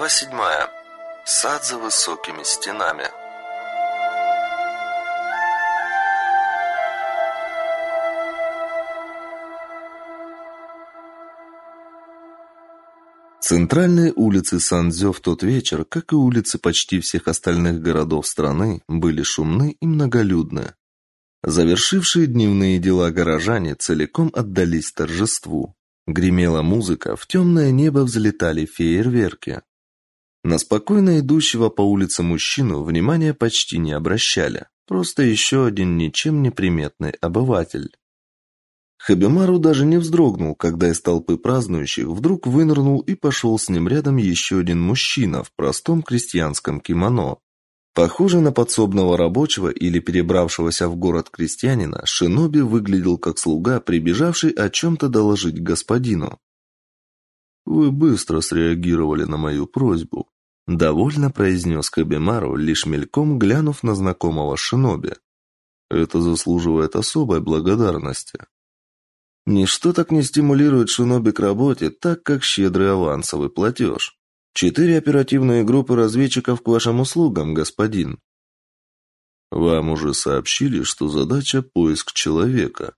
Глава седьмая. Сад за высокими стенами. Центральные улицы Сандзё в тот вечер, как и улицы почти всех остальных городов страны, были шумны и многолюдны. Завершившие дневные дела горожане целиком отдались торжеству. Гремела музыка, в темное небо взлетали фейерверки. На спокойно идущего по улице мужчину внимания почти не обращали. Просто еще один ничем не приметный обыватель. Хабимару даже не вздрогнул, когда из толпы празднующих вдруг вынырнул и пошел с ним рядом еще один мужчина в простом крестьянском кимоно. Похоже на подсобного рабочего или перебравшегося в город крестьянина, Шиноби выглядел как слуга, прибежавший о чем-то доложить господину. «Вы быстро среагировали на мою просьбу», — довольно произнес Кабимару, лишь мельком глянув на знакомого Шиноби. «Это заслуживает особой благодарности». Ничто так не стимулирует Шиноби к работе, так как щедрый авансовый платеж. Четыре оперативные группы разведчиков к вашим услугам, господин. Вам уже сообщили, что задача поиск человека.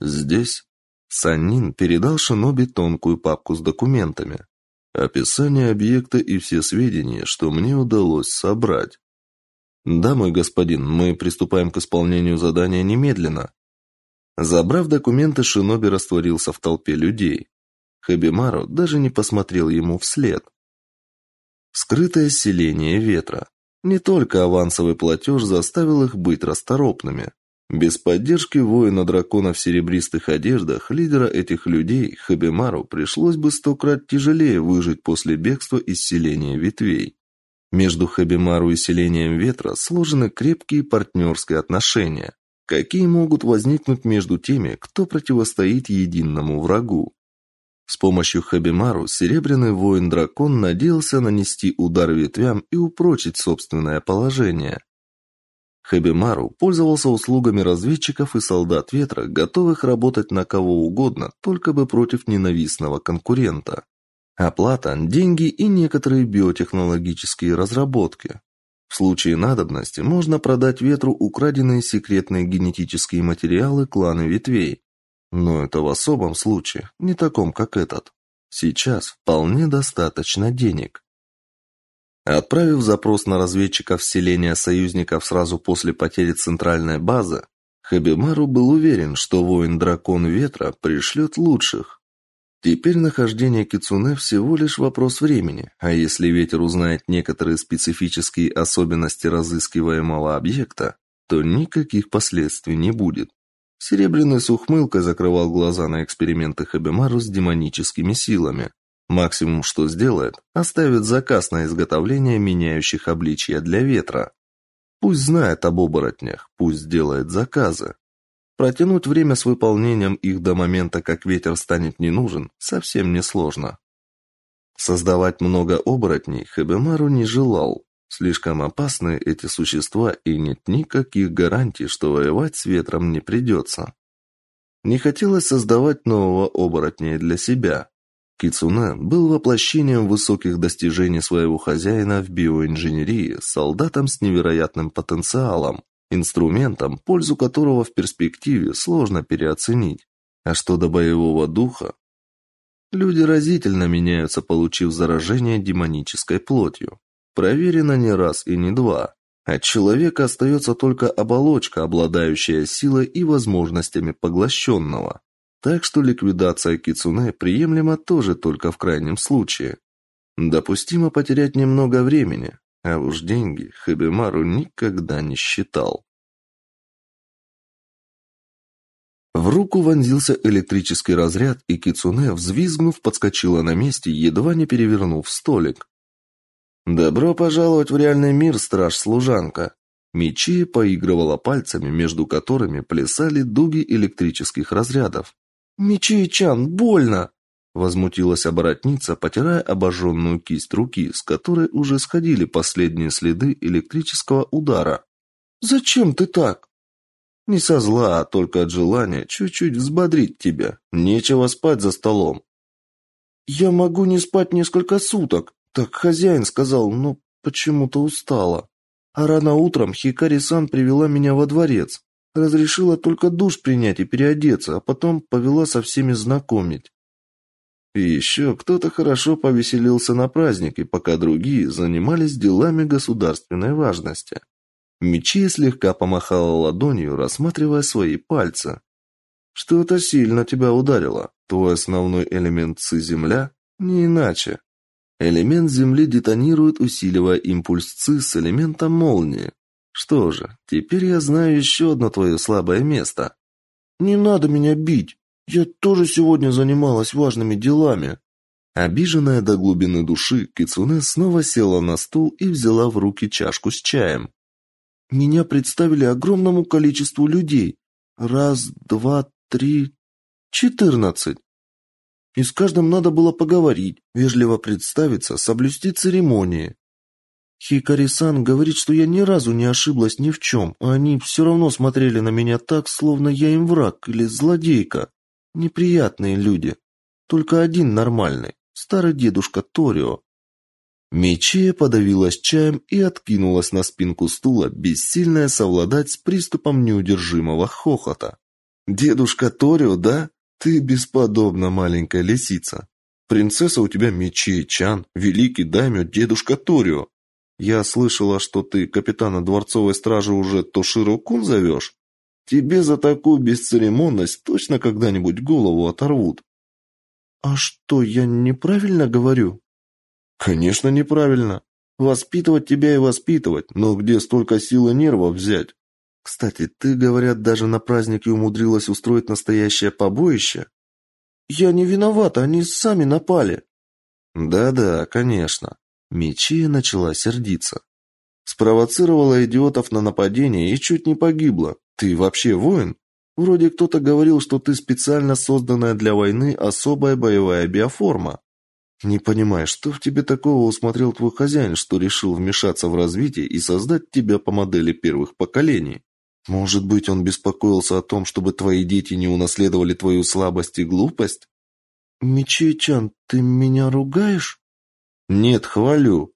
Здесь Саннин передал Шиноби тонкую папку с документами. Описание объекта и все сведения, что мне удалось собрать. Да, мой господин, мы приступаем к исполнению задания немедленно. Забрав документы, Шиноби растворился в толпе людей. Хабимару даже не посмотрел ему вслед. Скрытое селение ветра. Не только авансовый платеж заставил их быть расторопными. Без поддержки воина-дракона в серебристых одеждах, лидера этих людей, Хабимару, пришлось бы сто крат тяжелее выжить после бегства из селения ветвей. Между Хабимару и селением ветра сложены крепкие партнерские отношения. Какие могут возникнуть между теми, кто противостоит единому врагу? С помощью Хабимару Серебряный воин-дракон надеялся нанести удар ветвям и упрочить собственное положение. Хабимару пользовался услугами разведчиков и солдат ветра, готовых работать на кого угодно, только бы против ненавистного конкурента. Оплата, деньги и некоторые биотехнологические разработки. В случае надобности можно продать ветру украденные секретные генетические материалы клана ветвей, но это в особом случае, не таком, как этот. Сейчас вполне достаточно денег. Отправив запрос на разведчиков вселения союзников сразу после потери центральной базы, Хабимару был уверен, что воин-дракон ветра пришлет лучших. Теперь нахождение Кицуне всего лишь вопрос времени, а если ветер узнает некоторые специфические особенности разыскиваемого объекта, то никаких последствий не будет. Серебряный с ухмылкой закрывал глаза на эксперименты Хабимару с демоническими силами. Максимум, что сделает, оставит заказ на изготовление меняющих обличья для ветра. Пусть знает об оборотнях, пусть делает заказы. Протянуть время с выполнением их до момента, как ветер станет не нужен, совсем не сложно. Создавать много оборотней Хабимару не желал. Слишком опасны эти существа, и нет никаких гарантий, что воевать с ветром не придется. Не хотелось создавать нового оборотня для себя. Кицуне был воплощением высоких достижений своего хозяина в биоинженерии, солдатом с невероятным потенциалом, инструментом, пользу которого в перспективе сложно переоценить. А что до боевого духа? Люди разительно меняются, получив заражение демонической плотью. Проверено не раз и не два. От человека остается только оболочка, обладающая силой и возможностями поглощенного. Так что ликвидация кицунэ приемлема тоже только в крайнем случае. Допустимо потерять немного времени, а уж деньги Хабимару никогда не считал. В руку вонзился электрический разряд, и Кицуне, взвизгнув, подскочила на месте, едва не перевернув столик. «Добро пожаловать в реальный мир, страж-служанка!» Мичи поигрывала пальцами, между которыми плясали дуги электрических разрядов. «Мичи-чан, больно!» Возмутилась оборотница, потирая обожженную кисть руки, с которой уже сходили последние следы электрического удара. «Зачем ты так?» «Не со зла, а только от желания чуть-чуть взбодрить тебя. Нечего спать за столом». «Я могу не спать несколько суток», Так хозяин сказал, но почему-то устала. А рано утром Хикари-сан привела меня во дворец. Разрешила только душ принять и переодеться, а потом повела со всеми знакомить. И еще кто-то хорошо повеселился на празднике, пока другие занимались делами государственной важности. Мечи слегка помахала ладонью, рассматривая свои пальцы. Что-то сильно тебя ударило. Твой основной элемент ци земля не иначе. Элемент земли детонирует, усиливая импульс ци с элементом молнии. Что же, теперь я знаю еще одно твое слабое место. Не надо меня бить. Я тоже сегодня занималась важными делами. Обиженная до глубины души, Кицуне снова села на стул и взяла в руки чашку с чаем. Меня представили огромному количеству людей. Раз, два, три, четырнадцать. И с каждым надо было поговорить, вежливо представиться, соблюсти церемонии. Хикари-сан говорит, что я ни разу не ошиблась ни в чем, а они все равно смотрели на меня так, словно я им враг или злодейка. Неприятные люди. Только один нормальный, старый дедушка Торио. Мечея подавилась чаем и откинулась на спинку стула, бессильная совладать с приступом неудержимого хохота. «Дедушка Торио, да? Ты бесподобна, маленькая лисица. Принцесса у тебя Мечея-чан, великий даймё дедушка Торио. Я слышала, что ты капитана дворцовой стражи уже Тоширо-кун зовешь. Тебе за такую бесцеремонность точно когда-нибудь голову оторвут. А что, я неправильно говорю? Конечно, неправильно. Воспитывать тебя и воспитывать, но где столько сил и нервов взять? Кстати, ты, говорят, даже на празднике умудрилась устроить настоящее побоище? Я не виновата, они сами напали. Да-да, конечно. Мечия начала сердиться. Спровоцировала идиотов на нападение и чуть не погибла. Ты вообще воин? Вроде кто-то говорил, что ты специально созданная для войны особая боевая биоформа. Не понимаю, что в тебе такого усмотрел твой хозяин, что решил вмешаться в развитие и создать тебя по модели первых поколений? Может быть, он беспокоился о том, чтобы твои дети не унаследовали твою слабость и глупость? Мичи-чан, ты меня ругаешь? Нет, хвалю.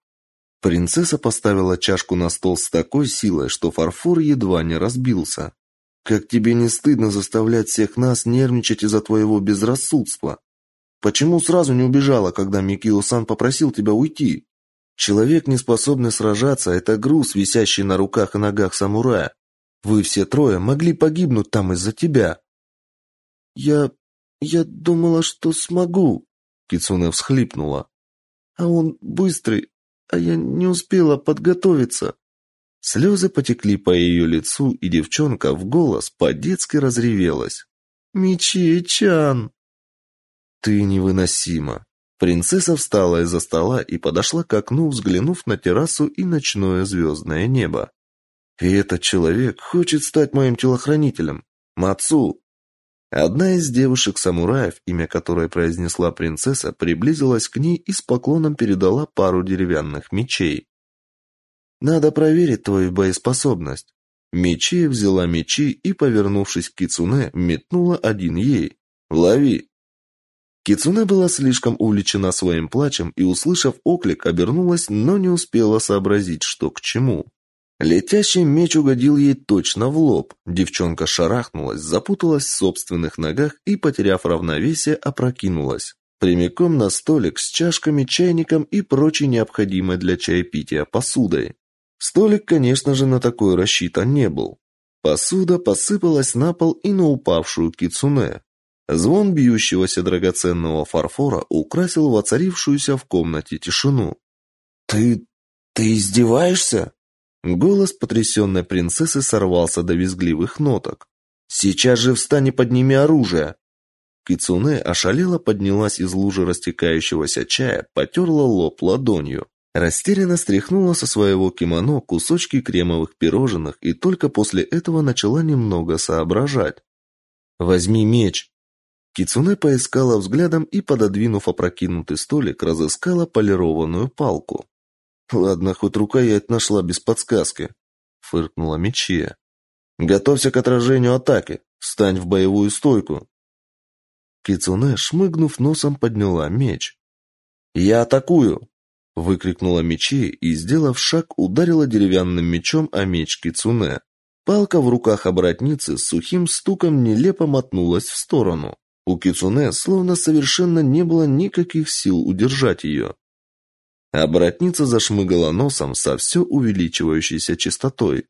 Принцесса поставила чашку на стол с такой силой, что фарфор едва не разбился. Как тебе не стыдно заставлять всех нас нервничать из-за твоего безрассудства? Почему сразу не убежала, когда Микио-сан попросил тебя уйти? Человек, не способный сражаться, это груз, висящий на руках и ногах самурая. Вы все трое могли погибнуть там из-за тебя. Я я думала, что смогу, Кицуне всхлипнула. А он быстрый, а я не успела подготовиться. Слезы потекли по ее лицу, и девчонка в голос по-детски разревелась. Мичи-чан. Ты невыносима. Принцесса встала из-за стола и подошла к окну, взглянув на террасу и ночное звездное небо. И этот человек хочет стать моим телохранителем. Мацу, Одна из девушек-самураев, имя которой произнесла принцесса, приблизилась к ней и с поклоном передала пару деревянных мечей. «Надо проверить твою боеспособность». Мечей взяла мечи и, повернувшись к Кицуне, метнула один ей. «Лови!» Кицуне была слишком увлечена своим плачем и, услышав оклик, обернулась, но не успела сообразить, что к чему. Летящий меч угодил ей точно в лоб. Девчонка шарахнулась, запуталась в собственных ногах и, потеряв равновесие, опрокинулась. Прямиком на столик с чашками, чайником и прочей необходимой для чаепития посудой. Столик, конечно же, на такой рассчитан не был. Посуда посыпалась на пол и на упавшую кицуне. Звон бьющегося драгоценного фарфора украсил воцарившуюся в комнате тишину. «Ты... ты издеваешься?» Голос потрясенной принцессы сорвался до визгливых ноток. «Сейчас же встань и подними оружие!» Кицуне ошалела поднялась из лужи растекающегося чая, потерла лоб ладонью. Растерянно стряхнула со своего кимоно кусочки кремовых пирожных и только после этого начала немного соображать. «Возьми меч!» Кицуне поискала взглядом и, пододвинув опрокинутый столик, разыскала полированную палку. Ладно, хоть рукоять нашла без подсказки, фыркнула Мечия. Готовься к отражению атаки. Встань в боевую стойку. Кицуне, шмыгнув носом, подняла меч. Я атакую. выкрикнула мечи и, сделав шаг, ударила деревянным мечом о меч Кицуне. Палка в руках оборотницы с сухим стуком нелепо мотнулась в сторону. У Кицуне словно совершенно не было никаких сил удержать ее. Оборотница зашмыгала носом со все увеличивающейся частотой.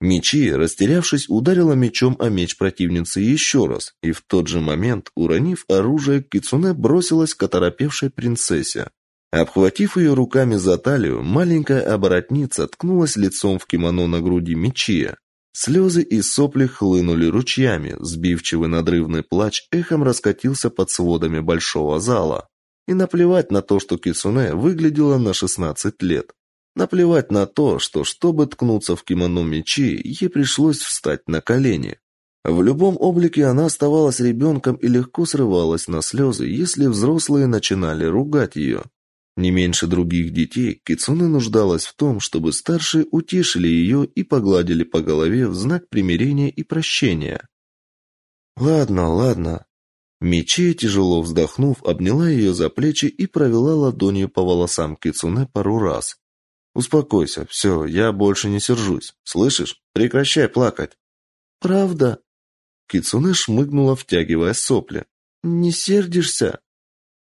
Мечи, растерявшись, ударила мечом о меч противницы еще раз, и в тот же момент, уронив оружие, Кицуне бросилась к оторопевшей принцессе. Обхватив ее руками за талию, маленькая оборотница ткнулась лицом в кимоно на груди Мечия. Слезы и сопли хлынули ручьями, сбивчивый надрывный плач эхом раскатился под сводами большого зала. И наплевать на то, что Кицуне выглядела на 16 лет. Наплевать на то, что чтобы ткнуться в кимоно мечи, ей пришлось встать на колени. В любом облике она оставалась ребенком и легко срывалась на слезы, если взрослые начинали ругать ее. Не меньше других детей, Кицуне нуждалась в том, чтобы старшие утешили ее и погладили по голове в знак примирения и прощения. «Ладно, ладно». Мечи, тяжело вздохнув, обняла ее за плечи и провела ладонью по волосам Кицуне пару раз. Успокойся, все, я больше не сержусь. Слышишь? Прекращай плакать. Правда? Кицуне шмыгнула, втягивая сопли. Не сердишься?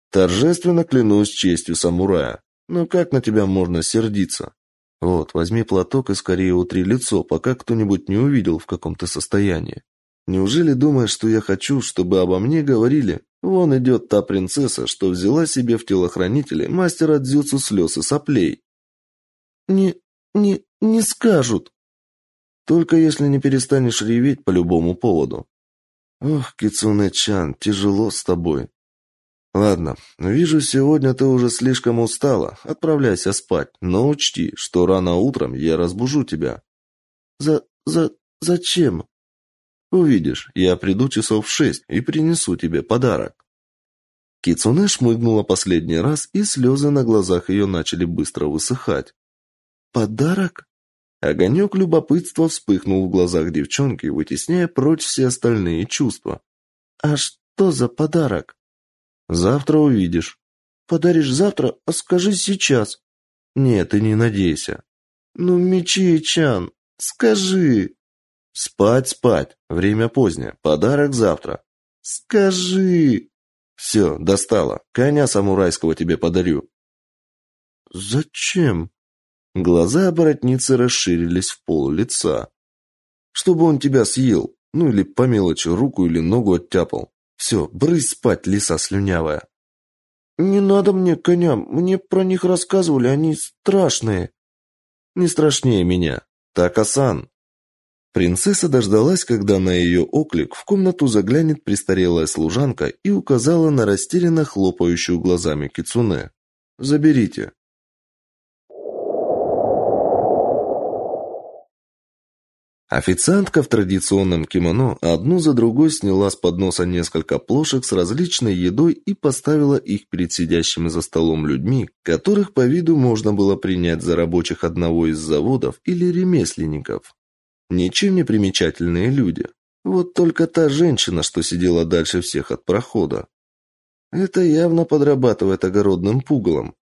Торжественно клянусь честью самурая. Но как на тебя можно сердиться? Вот, возьми платок и скорее утри лицо, пока кто-нибудь не увидел, в каком ты состоянии. Неужели думаешь, что я хочу, чтобы обо мне говорили? Вон идет та принцесса, что взяла себе в телохранители мастера дзюцу слез и соплей. Не... не... не скажут. Только если не перестанешь реветь по любому поводу. Ох, Кицуне-чан, тяжело с тобой. Ладно, вижу, сегодня ты уже слишком устала. Отправляйся спать, но учти, что рано утром я разбужу тебя. За... за... зачем? Увидишь, я приду часов в шесть и принесу тебе подарок. Кицуне шмыгнула последний раз, и слезы на глазах ее начали быстро высыхать. Подарок? Огонек любопытства вспыхнул в глазах девчонки, вытесняя прочь все остальные чувства. А что за подарок? Завтра увидишь. Подаришь завтра, а скажи сейчас. Нет, ты не надейся. Ну, Мичи-чан, скажи. Спать, спать. Время позднее. Подарок завтра. Скажи. Все, достало. Коня самурайского тебе подарю. Зачем? Глаза оборотницы расширились в пол лица. Чтобы он тебя съел, ну или по мелочи руку или ногу оттяпал. Все, брысь спать, лиса слюнявая. Не надо мне коня, мне про них рассказывали, они страшные. Не страшнее меня. Так-асан. Принцесса дождалась, когда на ее оклик в комнату заглянет престарелая служанка и указала на растерянно хлопающую глазами кицуне. Заберите. Официантка в традиционном кимоно одну за другой сняла с подноса несколько плошек с различной едой и поставила их перед сидящими за столом людьми, которых по виду можно было принять за рабочих одного из заводов или ремесленников. Ничем не примечательные люди. Вот только та женщина, что сидела дальше всех от прохода. Это явно подрабатывает огородным пугалом.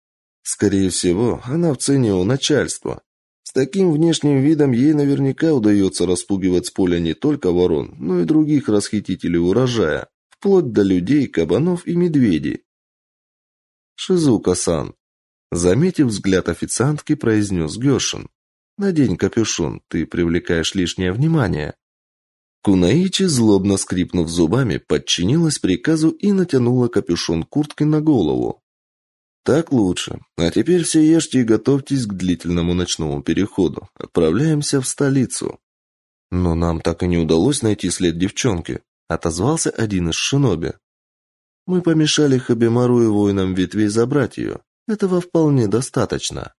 Скорее всего, она в цене у начальства, с таким внешним видом ей наверняка удается распугивать с поля не только ворон, но и других расхитителей урожая, вплоть до людей, кабанов и медведей. Шизука-сан, заметив взгляд официантки, произнес Гёшин. «Надень капюшон, ты привлекаешь лишнее внимание». Кунаичи, злобно скрипнув зубами, подчинилась приказу и натянула капюшон куртки на голову. Так лучше. А теперь все ешьте и готовьтесь к длительному ночному переходу. Отправляемся в столицу. Но нам так и не удалось найти след девчонки, отозвался один из шиноби. Мы помешали Хабимару и воинам ветвей забрать ее. Этого вполне достаточно.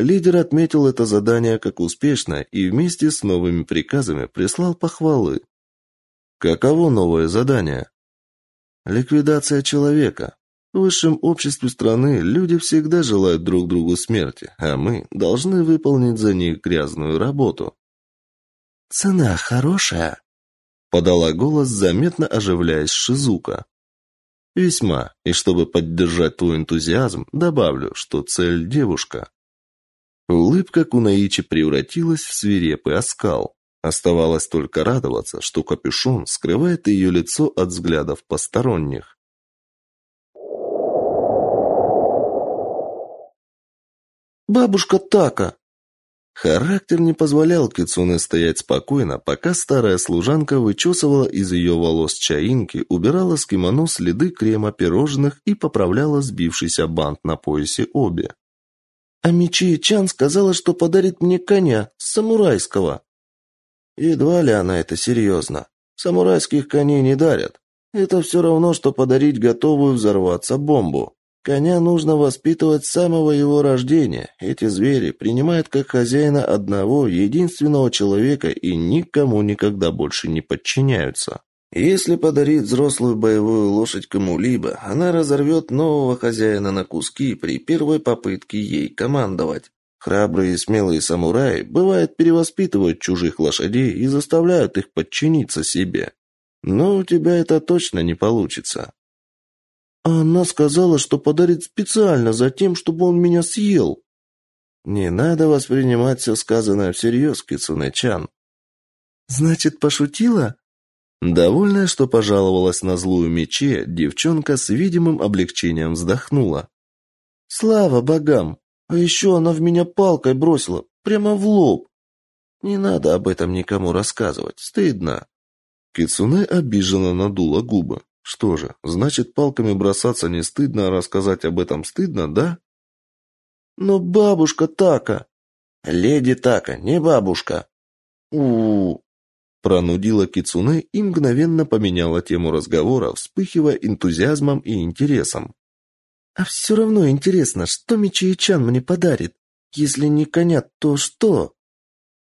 Лидер отметил это задание как успешное и вместе с новыми приказами прислал похвалы. Каково новое задание? Ликвидация человека, в высшем обществе страны люди всегда желают друг другу смерти, а мы должны выполнить за них грязную работу. Цена хорошая, подала голос, заметно оживляясь Шизука. Весьма. И чтобы поддержать твой энтузиазм, добавлю, что цель девушка. Улыбка Кунаичи превратилась в свирепый оскал. Оставалось только радоваться, что капюшон скрывает ее лицо от взглядов посторонних. «Бабушка Така!» Характер не позволял Кицуне стоять спокойно, пока старая служанка вычесывала из ее волос чаинки, убирала с кимоно следы крема пирожных и поправляла сбившийся бант на поясе обе. «А Мичи Чан сказала, что подарит мне коня, самурайского». Едва ли она это серьезно. Самурайских коней не дарят. Это все равно, что подарить готовую взорваться бомбу. Коня нужно воспитывать с самого его рождения. Эти звери принимают как хозяина одного, единственного человека и никому никогда больше не подчиняются. Если подарить взрослую боевую лошадь кому-либо, она разорвет нового хозяина на куски при первой попытке ей командовать. Храбрые и смелые самураи, бывает, перевоспитывают чужих лошадей и заставляют их подчиниться себе. Но у тебя это точно не получится. Она сказала, что подарит специально за тем, чтобы он меня съел. Не надо воспринимать все сказанное всерьез, Кицунэ-чан. Значит, пошутила? Довольная, что пожаловалась на злую мече, девчонка с видимым облегчением вздохнула. Слава богам! А еще она в меня палкой бросила, прямо в лоб. Не надо об этом никому рассказывать, стыдно. Кицунэ обиженно надула губы. Что же, значит, палками бросаться не стыдно, а рассказать об этом стыдно, да? Но бабушка Така... Леди Така, не бабушка. у у, -у. Пронудила Кицуне и мгновенно поменяла тему разговора, вспыхивая энтузиазмом и интересом. «А все равно интересно, что Мичи-чан мне подарит? Если не коня, то что?»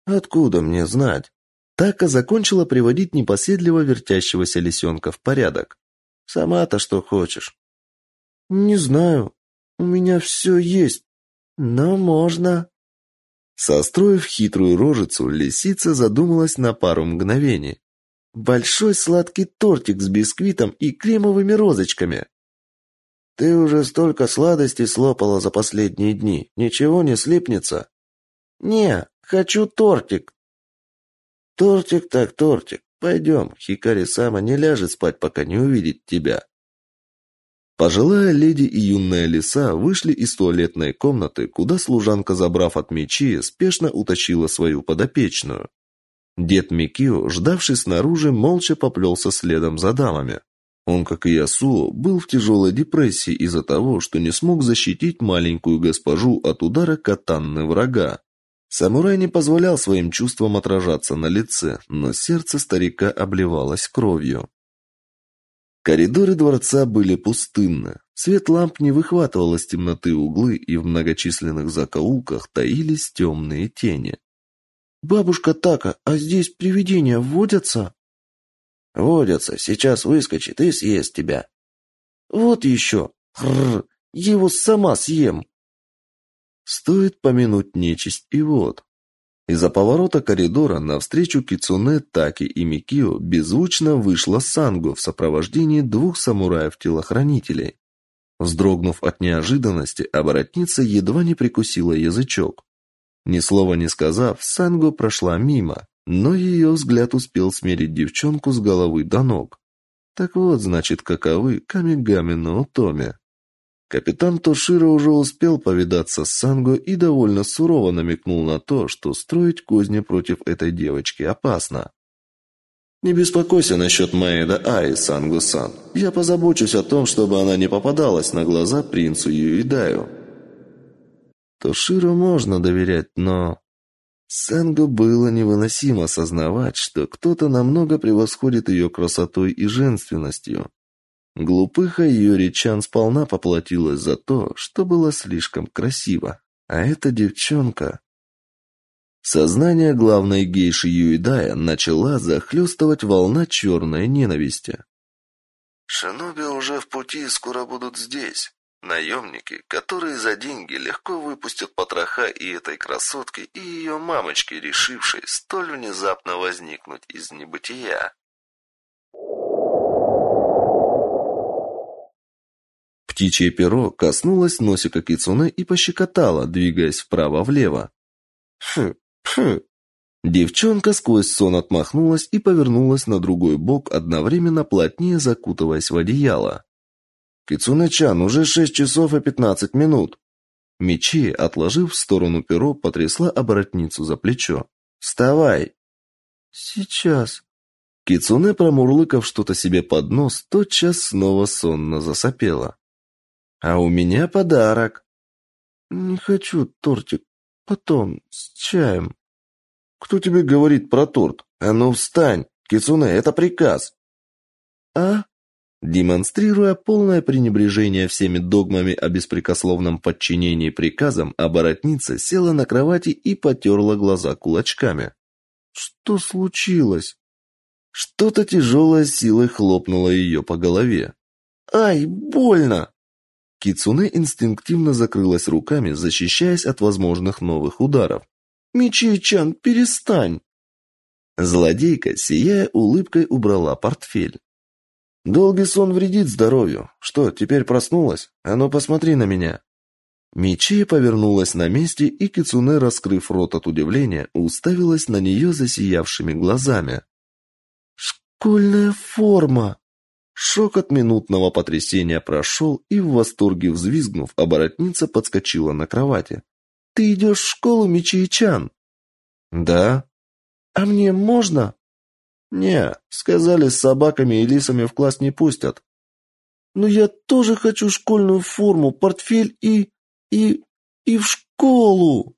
«Откуда мне знать?» Така закончила приводить непоседливо вертящегося лисенка в порядок. Сама-то что хочешь? Не знаю. У меня все есть. Но можно. Состроив хитрую рожицу, лисица задумалась на пару мгновений. Большой сладкий тортик с бисквитом и кремовыми розочками. Ты уже столько сладостей слопала за последние дни. Ничего не слипнется? Не, хочу тортик. Тортик так тортик. Пойдем, Хикари Сама не ляжет спать, пока не увидит тебя. Пожилая леди и юная лиса вышли из туалетной комнаты, куда служанка, забрав от мечи, спешно утащила свою подопечную. Дед Микио, ждавший снаружи, молча поплелся следом за дамами. Он, как и Ясуо, был в тяжелой депрессии из-за того, что не смог защитить маленькую госпожу от удара катанны врага. Самурай не позволял своим чувствам отражаться на лице, но сердце старика обливалось кровью. Коридоры дворца были пустынны. Свет ламп не выхватывал из темноты углы, и в многочисленных закоулках таились темные тени. «Бабушка Така, а здесь привидения водятся?» «Водятся. Сейчас выскочит и съест тебя». «Вот еще! Хрррр! Я его сама съем!» Стоит помянуть нечисть и вот. Из-за поворота коридора навстречу Кицуне, Таки и Микио беззвучно вышла Санго в сопровождении двух самураев-телохранителей. Вздрогнув от неожиданности, оборотница едва не прикусила язычок. Ни слова не сказав, Санго прошла мимо, но ее взгляд успел смерить девчонку с головы до ног. Так вот, значит, каковы камигами на утоме. Капитан Тоширо уже успел повидаться с Санго и довольно сурово намекнул на то, что строить козни против этой девочки опасно. «Не беспокойся насчет Маэда Аи, Санго-сан. Я позабочусь о том, чтобы она не попадалась на глаза принцу Юидаю». Тоширо можно доверять, но... Сангу было невыносимо осознавать, что кто-то намного превосходит ее красотой и женственностью. Глупыха Юрий Чан сполна поплатилась за то, что было слишком красиво. А эта девчонка... Сознание главной гейши Юидая начала захлестывать волна черной ненависти. Шиноби уже в пути и скоро будут здесь. Наемники, которые за деньги легко выпустят потроха и этой красотки, и ее мамочки, решившей столь внезапно возникнуть из небытия. Птичье перо коснулось носика кицуне и пощекотало, двигаясь вправо-влево. Фу, фу. Девчонка сквозь сон отмахнулась и повернулась на другой бок, одновременно плотнее закутываясь в одеяло. «Кицуне-чан, уже шесть часов и пятнадцать минут!» Мечи, отложив в сторону перо, потрясла оборотницу за плечо. «Вставай!» «Сейчас!» Кицуне, промурлыкав что-то себе под нос, тотчас снова сонно засопела. «А у меня подарок!» «Не хочу тортик. Потом, с чаем». «Кто тебе говорит про торт? А ну встань! Кицуне, это приказ!» «А?» Демонстрируя полное пренебрежение всеми догмами о беспрекословном подчинении приказам, оборотница села на кровати и потерла глаза кулачками. «Что случилось?» Что-то тяжелое силой хлопнуло ее по голове. «Ай, больно!» Кицуне инстинктивно закрылась руками, защищаясь от возможных новых ударов. «Мичи-чан, перестань!» Злодейка, сияя улыбкой, убрала портфель. «Долгий сон вредит здоровью. Что, теперь проснулась? А ну посмотри на меня!» Мичи повернулась на месте, и Кицуне, раскрыв рот от удивления, уставилась на нее засиявшими глазами. «Школьная форма!» Шок от минутного потрясения прошел, и в восторге взвизгнув, оборотница подскочила на кровати. «Ты идешь в школу, Мичи-чан?» «Да». «А мне можно?» «Не, сказали, с собаками и лисами в класс не пустят». «Но я тоже хочу школьную форму, портфель и... и... и в школу!»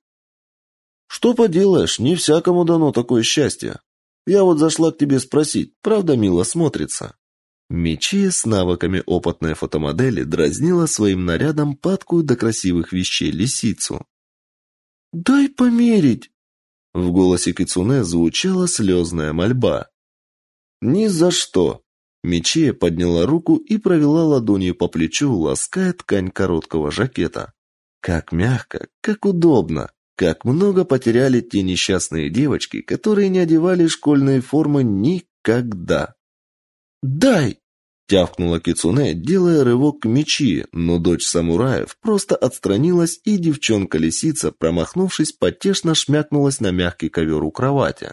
«Что поделаешь, не всякому дано такое счастье. Я вот зашла к тебе спросить, правда мило смотрится?» Мечи с навыками опытной фотомодели дразнила своим нарядом падкую до красивых вещей лисицу. «Дай померить!» В голосе Кицуне звучала слезная мольба. «Ни за что!» Мечи подняла руку и провела ладонью по плечу, лаская ткань короткого жакета. Как мягко, как удобно, как много потеряли те несчастные девочки, которые не одевали школьные формы никогда. «Дай!» Тявкнула Кицуне, делая рывок к мечи, но дочь самураев просто отстранилась, и девчонка-лисица, промахнувшись, потешно шмякнулась на мягкий ковер у кровати.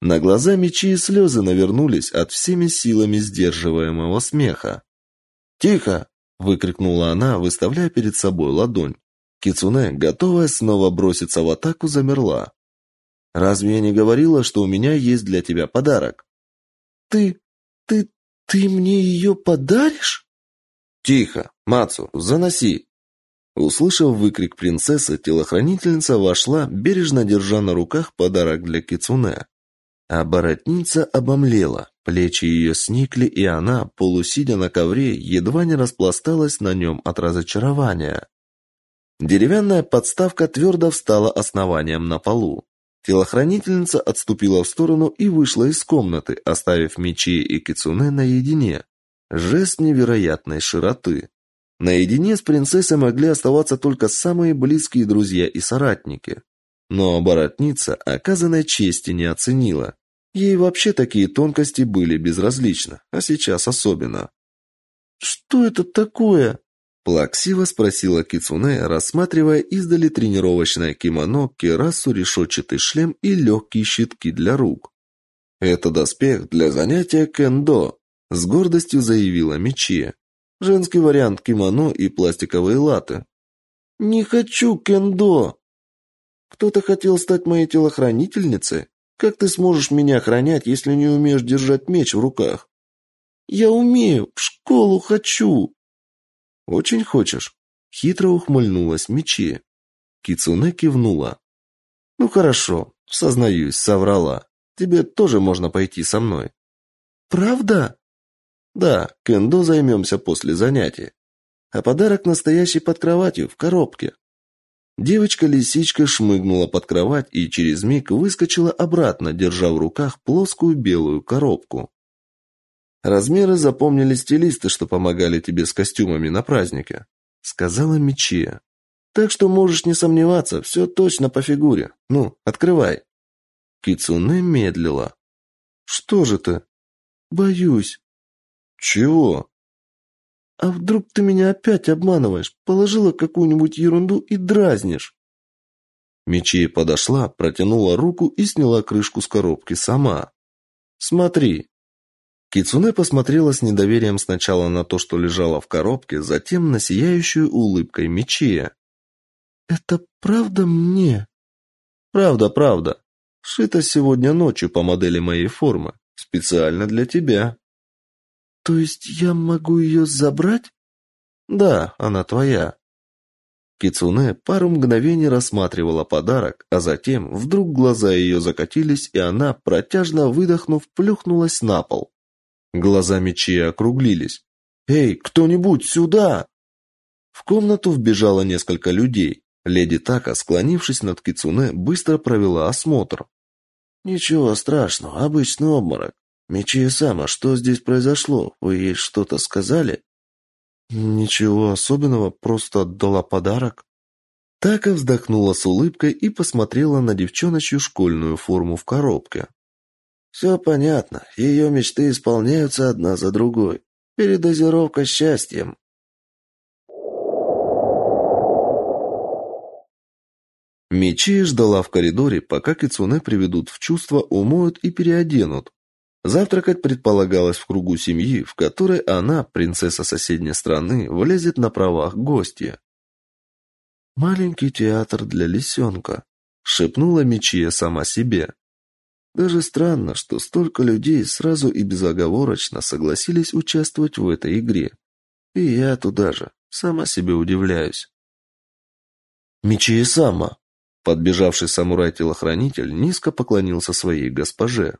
На глаза мечи и слезы навернулись от всеми силами сдерживаемого смеха. «Тихо!» – выкрикнула она, выставляя перед собой ладонь. Кицуне, готовая снова броситься в атаку, замерла. «Разве я не говорила, что у меня есть для тебя подарок?» «Ты... ты «Ты мне ее подаришь?» «Тихо! Мацу, заноси!» Услышав выкрик принцессы, телохранительница вошла, бережно держа на руках подарок для Кицуне. А боротница обомлела, плечи ее сникли, и она, полусидя на ковре, едва не распласталась на нем от разочарования. Деревянная подставка твердо встала основанием на полу. Телохранительница отступила в сторону и вышла из комнаты, оставив Мичи и Кицуне наедине. Жест невероятной широты. Наедине с принцессой могли оставаться только самые близкие друзья и соратники. Но оборотница оказанной чести не оценила. Ей вообще такие тонкости были безразличны, а сейчас особенно. «Что это такое?» Плаксиво спросила Кицуне, рассматривая издали тренировочное кимоно, керасу, решетчатый шлем и легкие щитки для рук. «Это доспех для занятия кендо», – с гордостью заявила Мичи. «Женский вариант кимоно и пластиковые латы». «Не хочу кендо!» «Кто-то хотел стать моей телохранительницей? Как ты сможешь меня охранять, если не умеешь держать меч в руках?» «Я умею, в школу хочу!» «Очень хочешь?» Хитро ухмыльнулась Мичи. Кицуне кивнула. «Ну хорошо, сознаюсь, соврала. Тебе тоже можно пойти со мной». «Правда?» «Да, кендо займемся после занятий. А подарок настоящий под кроватью, в коробке». Девочка-лисичка шмыгнула под кровать и через миг выскочила обратно, держа в руках плоскую белую коробку. Размеры запомнили стилисты, что помогали тебе с костюмами на празднике, сказала Мичия. Так что можешь не сомневаться, все точно по фигуре. Ну, открывай. Кицуне медлила. Что же ты? Боюсь. Чего? А вдруг ты меня опять обманываешь? Положила какую-нибудь ерунду и дразнишь?» Мечей подошла, протянула руку и сняла крышку с коробки сама. «Смотри». Кицуне посмотрела с недоверием сначала на то, что лежало в коробке, затем на сияющую улыбкой Мечия. «Это правда мне?» «Правда, правда. Шито сегодня ночью по модели моей формы. Специально для тебя». «То есть я могу ее забрать?» «Да, она твоя». Кицуне пару мгновений рассматривала подарок, а затем вдруг глаза ее закатились, и она, протяжно выдохнув, плюхнулась на пол. Глаза Мичи округлились. «Эй, кто-нибудь сюда!» В комнату вбежало несколько людей. Леди Така, склонившись над Кицуне, быстро провела осмотр. «Ничего страшного, обычный обморок. Мечи Сама, что здесь произошло? Вы ей что-то сказали?» «Ничего особенного, просто отдала подарок». Така вздохнула с улыбкой и посмотрела на девчоночью школьную форму в коробке. «Все понятно. Ее мечты исполняются одна за другой. Передозировка счастьем. Мечи ждала в коридоре, пока Кицуне приведут в чувство, умоют и переоденут. Завтракать предполагалось в кругу семьи, в которой она, принцесса соседней страны, влезет на правах гостя. «Маленький театр для лисенка», — шепнула Мечия сама себе. Даже странно, что столько людей сразу и безоговорочно согласились участвовать в этой игре. И я туда же, сама себе удивляюсь. Мечия сама, Подбежавший самурай-телохранитель низко поклонился своей госпоже.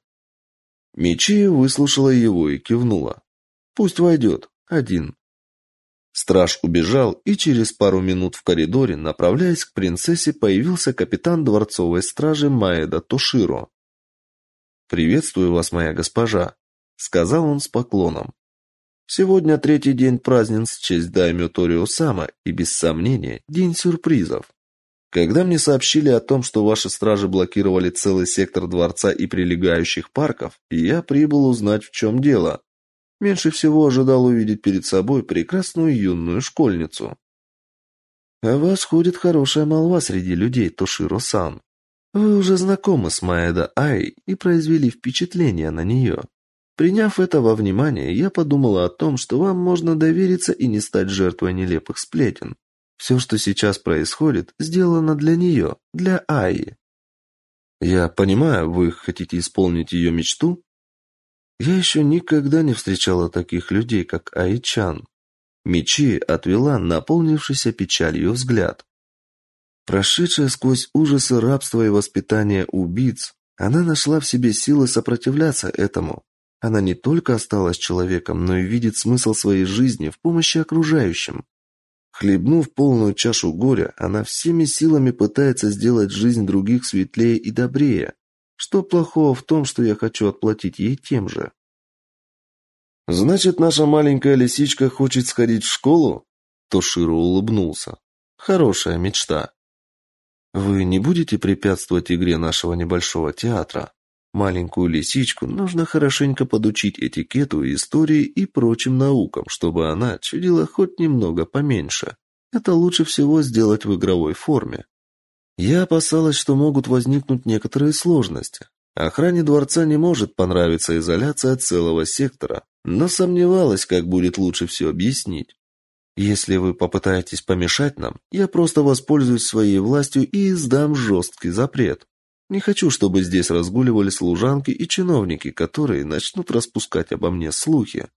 Мечи выслушала его и кивнула. «Пусть войдет. Один». Страж убежал, и через пару минут в коридоре, направляясь к принцессе, появился капитан дворцовой стражи Маэда Тоширо. «Приветствую вас, моя госпожа», — сказал он с поклоном. «Сегодня третий день празднеств в честь Даймё Торио Сама и, без сомнения, день сюрпризов. Когда мне сообщили о том, что ваши стражи блокировали целый сектор дворца и прилегающих парков, я прибыл узнать, в чем дело. Меньше всего ожидал увидеть перед собой прекрасную юную школьницу. О вас ходит хорошая молва среди людей, Тоширо-сан. Вы уже знакомы с Маэда Ай и произвели впечатление на нее. Приняв это во внимание, я подумала о том, что вам можно довериться и не стать жертвой нелепых сплетен. Все, что сейчас происходит, сделано для нее, для Аи. Я понимаю, вы хотите исполнить ее мечту? Я еще никогда не встречала таких людей, как Аичан. Мечи отвела наполнившийся печалью взгляд. Прошедшая сквозь ужасы рабства и воспитания убийц, она нашла в себе силы сопротивляться этому. Она не только осталась человеком, но и видит смысл своей жизни в помощи окружающим. Хлебнув полную чашу горя, она всеми силами пытается сделать жизнь других светлее и добрее. Что плохого в том, что я хочу отплатить ей тем же? Значит, наша маленькая лисичка хочет сходить в школу? Тоширо улыбнулся. Хорошая мечта. Вы не будете препятствовать игре нашего небольшого театра? Маленькую лисичку нужно хорошенько подучить этикету, истории и прочим наукам, чтобы она чудила хоть немного поменьше. Это лучше всего сделать в игровой форме. Я опасалась, что могут возникнуть некоторые сложности. Охране дворца не может понравиться изоляция целого сектора, но сомневалась, как будет лучше все объяснить. Если вы попытаетесь помешать нам, я просто воспользуюсь своей властью и издам жесткий запрет. Не хочу, чтобы здесь разгуливали служанки и чиновники, которые начнут распускать обо мне слухи.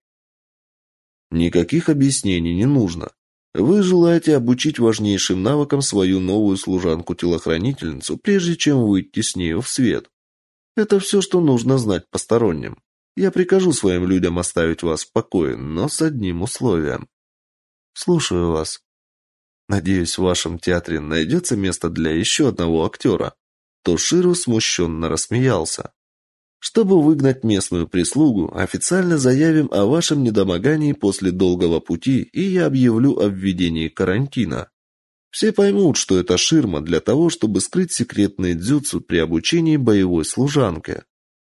Никаких объяснений не нужно. Вы желаете обучить важнейшим навыкам свою новую служанку-телохранительницу, прежде чем выйти с нею в свет. Это все, что нужно знать посторонним. Я прикажу своим людям оставить вас в покое, но с одним условием. Слушаю вас. Надеюсь, в вашем театре найдется место для еще одного актера. Тоширо смущенно рассмеялся. Чтобы выгнать местную прислугу, официально заявим о вашем недомогании после долгого пути, и я объявлю о введении карантина. Все поймут, что это ширма для того, чтобы скрыть секретные дзюцу при обучении боевой служанке.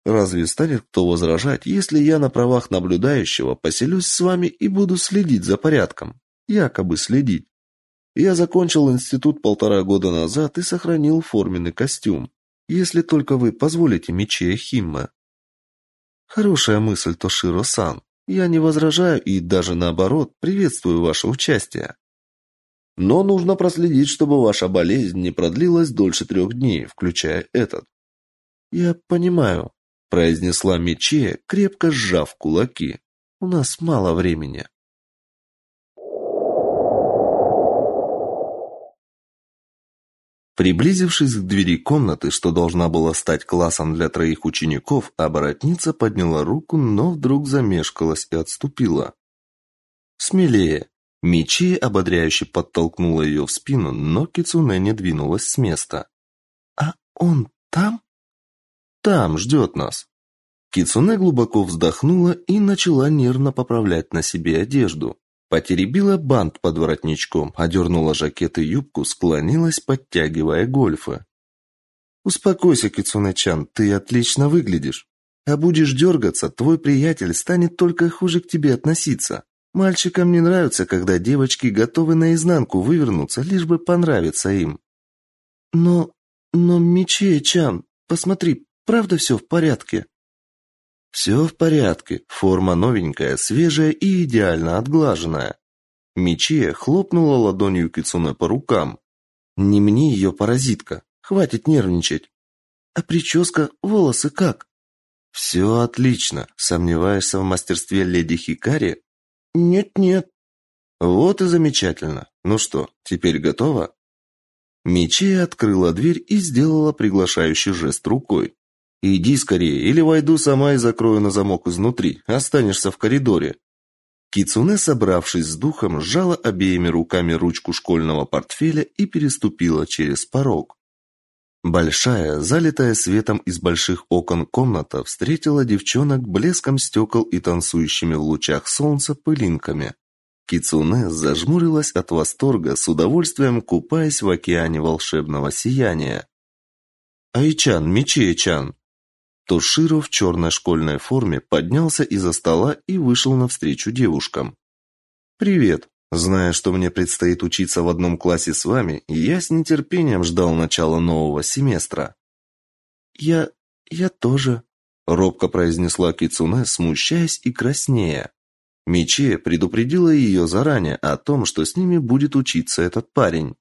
Разве станет кто возражать, если я на правах наблюдающего поселюсь с вами и буду следить за порядком? Якобы следить. Я закончил институт полтора года назад и сохранил форменный костюм. Если только вы позволите мече Химма. Хорошая мысль, Тоширо-сан. Я не возражаю и даже наоборот приветствую ваше участие. Но нужно проследить, чтобы ваша болезнь не продлилась дольше трех дней, включая этот. Я понимаю, произнесла Мечея, крепко сжав кулаки. У нас мало времени. Приблизившись к двери комнаты, что должна была стать классом для троих учеников, оборотница подняла руку, но вдруг замешкалась и отступила. «Смелее!» Мечи ободряюще подтолкнула ее в спину, но Кицуне не двинулась с места. «А он там?» «Там, ждет нас». Кицуне глубоко вздохнула и начала нервно поправлять на себе одежду. Потеребила бант под воротничком, одернула жакет и юбку, склонилась, подтягивая гольфы. «Успокойся, Кицунэ-чан, ты отлично выглядишь. А будешь дергаться, твой приятель станет только хуже к тебе относиться. Мальчикам не нравится, когда девочки готовы наизнанку вывернуться, лишь бы понравиться им». «Но... но, Мичея-чан, посмотри, правда все в порядке?» Все в порядке, форма новенькая, свежая и идеально отглаженная. Мичия хлопнула ладонью Кицуне по рукам. Не мне ее паразитка, хватит нервничать. А прическа, волосы как? Все отлично. Сомневаешься в мастерстве леди Хикари? Нет-нет. Вот и замечательно. Ну что, теперь готова? Мичия открыла дверь и сделала приглашающий жест рукой. Иди скорее, или войду сама и закрою на замок изнутри. Останешься в коридоре. Кицуне, собравшись с духом, сжала обеими руками ручку школьного портфеля и переступила через порог. Большая, залитая светом из больших окон комната встретила девчонок блеском стекол и танцующими в лучах солнца пылинками. Кицуне зажмурилась от восторга, с удовольствием купаясь в океане волшебного сияния. «Айчан, Мичи-чан!» Тоширо в черной школьной форме поднялся из-за стола и вышел навстречу девушкам. «Привет. Зная, что мне предстоит учиться в одном классе с вами, я с нетерпением ждал начала нового семестра». «Я... я тоже», — робко произнесла Кицуне, смущаясь и краснея. Миче предупредила ее заранее о том, что с ними будет учиться этот парень.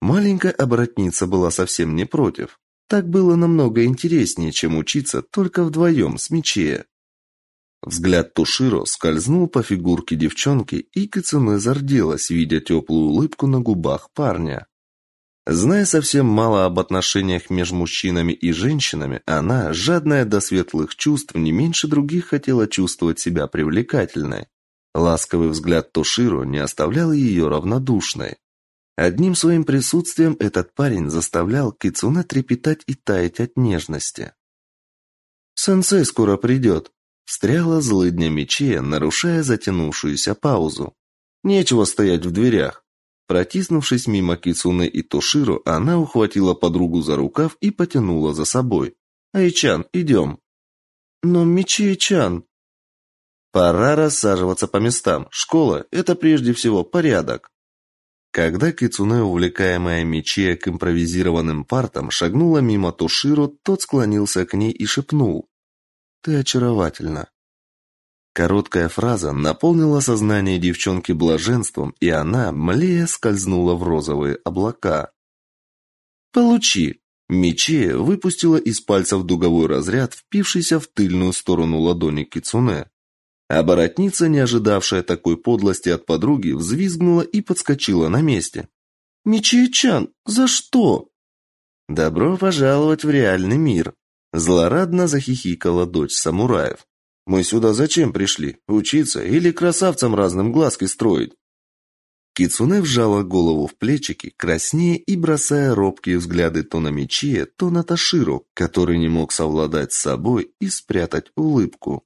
Маленькая оборотница была совсем не против. Так было намного интереснее, чем учиться только вдвоем с Мичея. Взгляд Туширо скользнул по фигурке девчонки, и Кицуне зарделась, видя теплую улыбку на губах парня. Зная совсем мало об отношениях между мужчинами и женщинами, она, жадная до светлых чувств, не меньше других хотела чувствовать себя привлекательной. Ласковый взгляд Тоширо не оставлял ее равнодушной. Одним своим присутствием этот парень заставлял Кицуне трепетать и таять от нежности. «Сенсей скоро придет», — встряла злыдня мечея, нарушая затянувшуюся паузу. «Нечего стоять в дверях». Протиснувшись мимо Кицуне и Тоширо, она ухватила подругу за рукав и потянула за собой. «Айчан, идем». «Но Мичи-чан...» «Пора рассаживаться по местам. Школа — это прежде всего порядок». Когда Кицуне, увлекаемая Мичия к импровизированным партам, шагнула мимо Тоширо, тот склонился к ней и шепнул: "Ты очаровательна". Короткая фраза наполнила сознание девчонки блаженством, и она, млея, скользнула в розовые облака. "Получи". Мичия выпустила из пальцев дуговой разряд, впившийся в тыльную сторону ладони Кицуне. Оборотница, не ожидавшая такой подлости от подруги, взвизгнула и подскочила на месте. «Мичи-чан, за что?» «Добро пожаловать в реальный мир!» Злорадно захихикала дочь самураев. «Мы сюда зачем пришли? Учиться или красавцам разным глазки строить?» Кицуне вжала голову в плечики, краснея и бросая робкие взгляды то на Мичия, то на Таширо, который не мог совладать с собой и спрятать улыбку.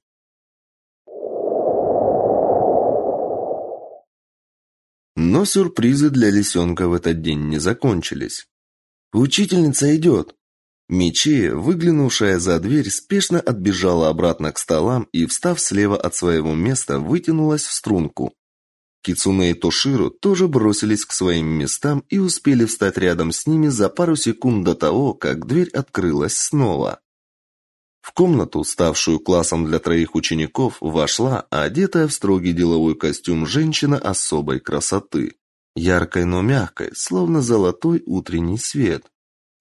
Но сюрпризы для лисенка в этот день не закончились. «Учительница идет!» Мичи, выглянувшая за дверь, спешно отбежала обратно к столам и, встав слева от своего места, вытянулась в струнку. Кицуне и Тоширо тоже бросились к своим местам и успели встать рядом с ними за пару секунд до того, как дверь открылась снова. В комнату, ставшую классом для троих учеников, вошла одетая в строгий деловой костюм женщина особой красоты. Яркой, но мягкой, словно золотой утренний свет.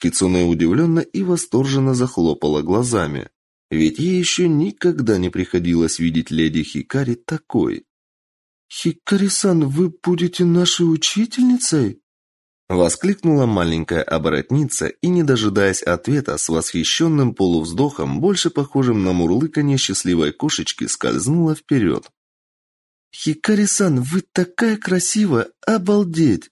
Кицуне удивленно и восторженно захлопала глазами. Ведь ей еще никогда не приходилось видеть леди Хикари такой. «Хикари-сан, вы будете нашей учительницей?» Воскликнула маленькая оборотница и, не дожидаясь ответа, с восхищенным полувздохом, больше похожим на мурлыканье счастливой кошечки, скользнула вперед. «Хикари-сан, вы такая красивая! Обалдеть!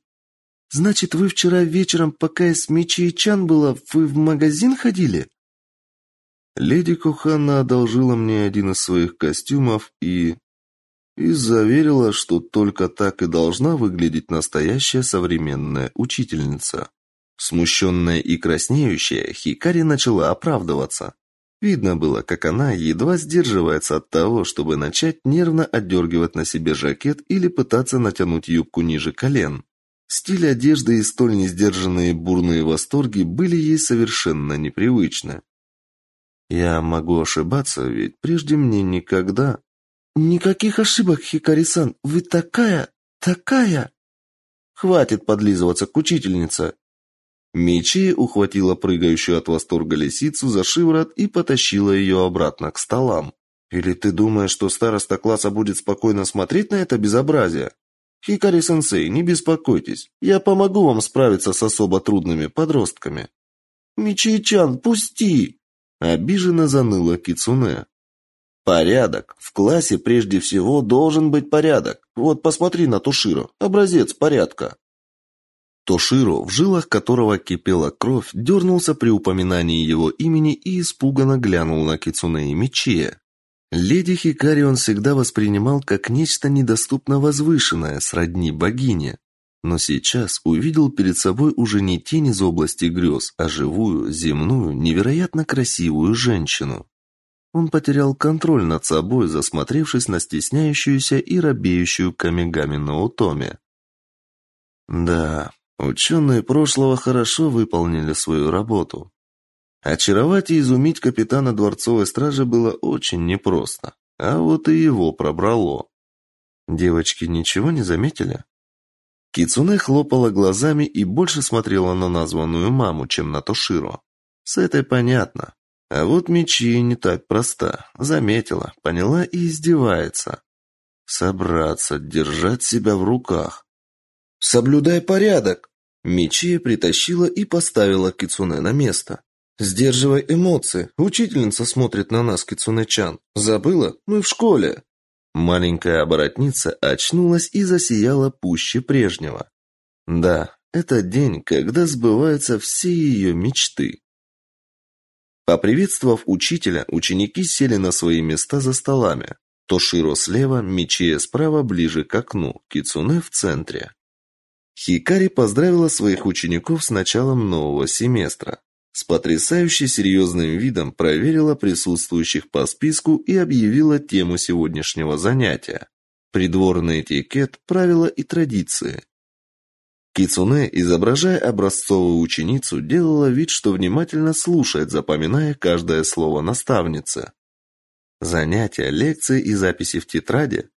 Значит, вы вчера вечером, пока я с Мичи-чан была, вы в магазин ходили?» Леди Кохана одолжила мне один из своих костюмов и и заверила, что только так и должна выглядеть настоящая современная учительница. Смущенная и краснеющая, Хикари начала оправдываться. Видно было, как она едва сдерживается от того, чтобы начать нервно отдергивать на себе жакет или пытаться натянуть юбку ниже колен. Стиль одежды и столь несдержанные бурные восторги были ей совершенно непривычны. Я могу ошибаться, ведь прежде мне никогда «Никаких ошибок, Хикари-сан. Вы такая, такая...» «Хватит подлизываться к учительнице!» Мичи ухватила прыгающую от восторга лисицу за шиворот и потащила ее обратно к столам. «Или ты думаешь, что староста класса будет спокойно смотреть на это безобразие?» «Хикари-сенсей, не беспокойтесь. Я помогу вам справиться с особо трудными подростками». «Мичи-чан, пусти!» Обиженно заныла Кицуне. Порядок. В классе прежде всего должен быть порядок. Вот посмотри на Туширо, образец порядка. Тоширо, в жилах которого кипела кровь, дернулся при упоминании его имени и испуганно глянул на Кицуне и Мичия. Леди Хикари он всегда воспринимал как нечто недоступно возвышенное, сродни богине. Но сейчас увидел перед собой уже не тень из области грез, а живую, земную, невероятно красивую женщину. Он потерял контроль над собой, засмотревшись на стесняющуюся и робеющую Камигами на Утоме. Да, ученые прошлого хорошо выполнили свою работу. Очаровать и изумить капитана дворцовой стражи было очень непросто, а вот и его пробрало. Девочки ничего не заметили? Кицуне хлопала глазами и больше смотрела на названную маму, чем на Тоширо. С этой понятно. А вот мечи не так проста. Заметила, поняла и издевается. Собраться, держать себя в руках. «Соблюдай порядок!» Мечи притащила и поставила Кицуне на место. «Сдерживай эмоции. Учительница смотрит на нас, Кицуне-чан. Забыла? Мы в школе!» Маленькая оборотница очнулась и засияла пуще прежнего. Да, это день, когда сбываются все ее мечты. Поприветствовав учителя, ученики сели на свои места за столами. Тоширо слева, Мичия справа, ближе к окну, Кицуне в центре. Хикари поздравила своих учеников с началом нового семестра. С потрясающе серьезным видом проверила присутствующих по списку и объявила тему сегодняшнего занятия. Придворный этикет, правила и традиции. Кицуне, изображая образцовую ученицу, делала вид, что внимательно слушает, запоминая каждое слово наставницы. Занятия, лекции и записи в тетради.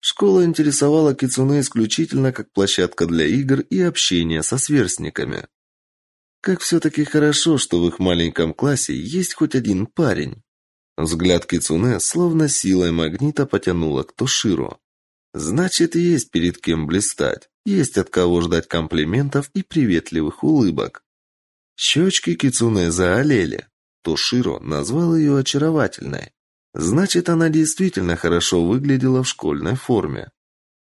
Школа интересовала Кицуне исключительно как площадка для игр и общения со сверстниками. Как все-таки хорошо, что в их маленьком классе есть хоть один парень. Взгляд Кицуне словно силой магнита потянуло к Тоширо. Значит, есть перед кем блистать. Есть от кого ждать комплиментов и приветливых улыбок. Щечки Кицуне заолели. Тоширо назвал ее очаровательной. Значит, она действительно хорошо выглядела в школьной форме.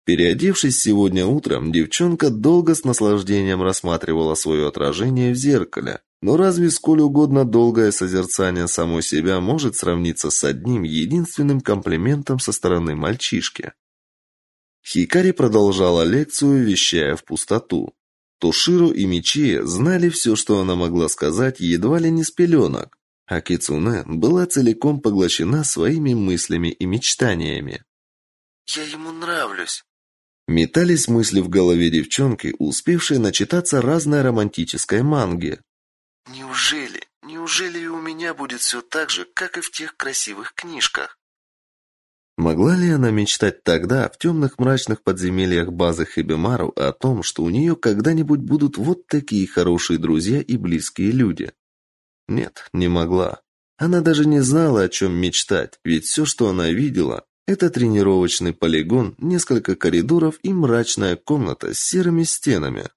Переодевшись сегодня утром, девчонка долго с наслаждением рассматривала свое отражение в зеркале. Но разве сколь угодно долгое созерцание самой себя может сравниться с одним единственным комплиментом со стороны мальчишки? Хикари продолжала лекцию, вещая в пустоту. Тоширо и Мичия знали все, что она могла сказать, едва ли не с пеленок, а Кицуне была целиком поглощена своими мыслями и мечтаниями. «Я ему нравлюсь», Метались мысли в голове девчонки, успевшей начитаться разной романтической манги. «Неужели, неужели и у меня будет все так же, как и в тех красивых книжках?» Могла ли она мечтать тогда, в темных мрачных подземельях базы Хибимару, о том, что у нее когда-нибудь будут вот такие хорошие друзья и близкие люди? Нет, не могла. Она даже не знала, о чем мечтать, ведь все, что она видела, это тренировочный полигон, несколько коридоров и мрачная комната с серыми стенами.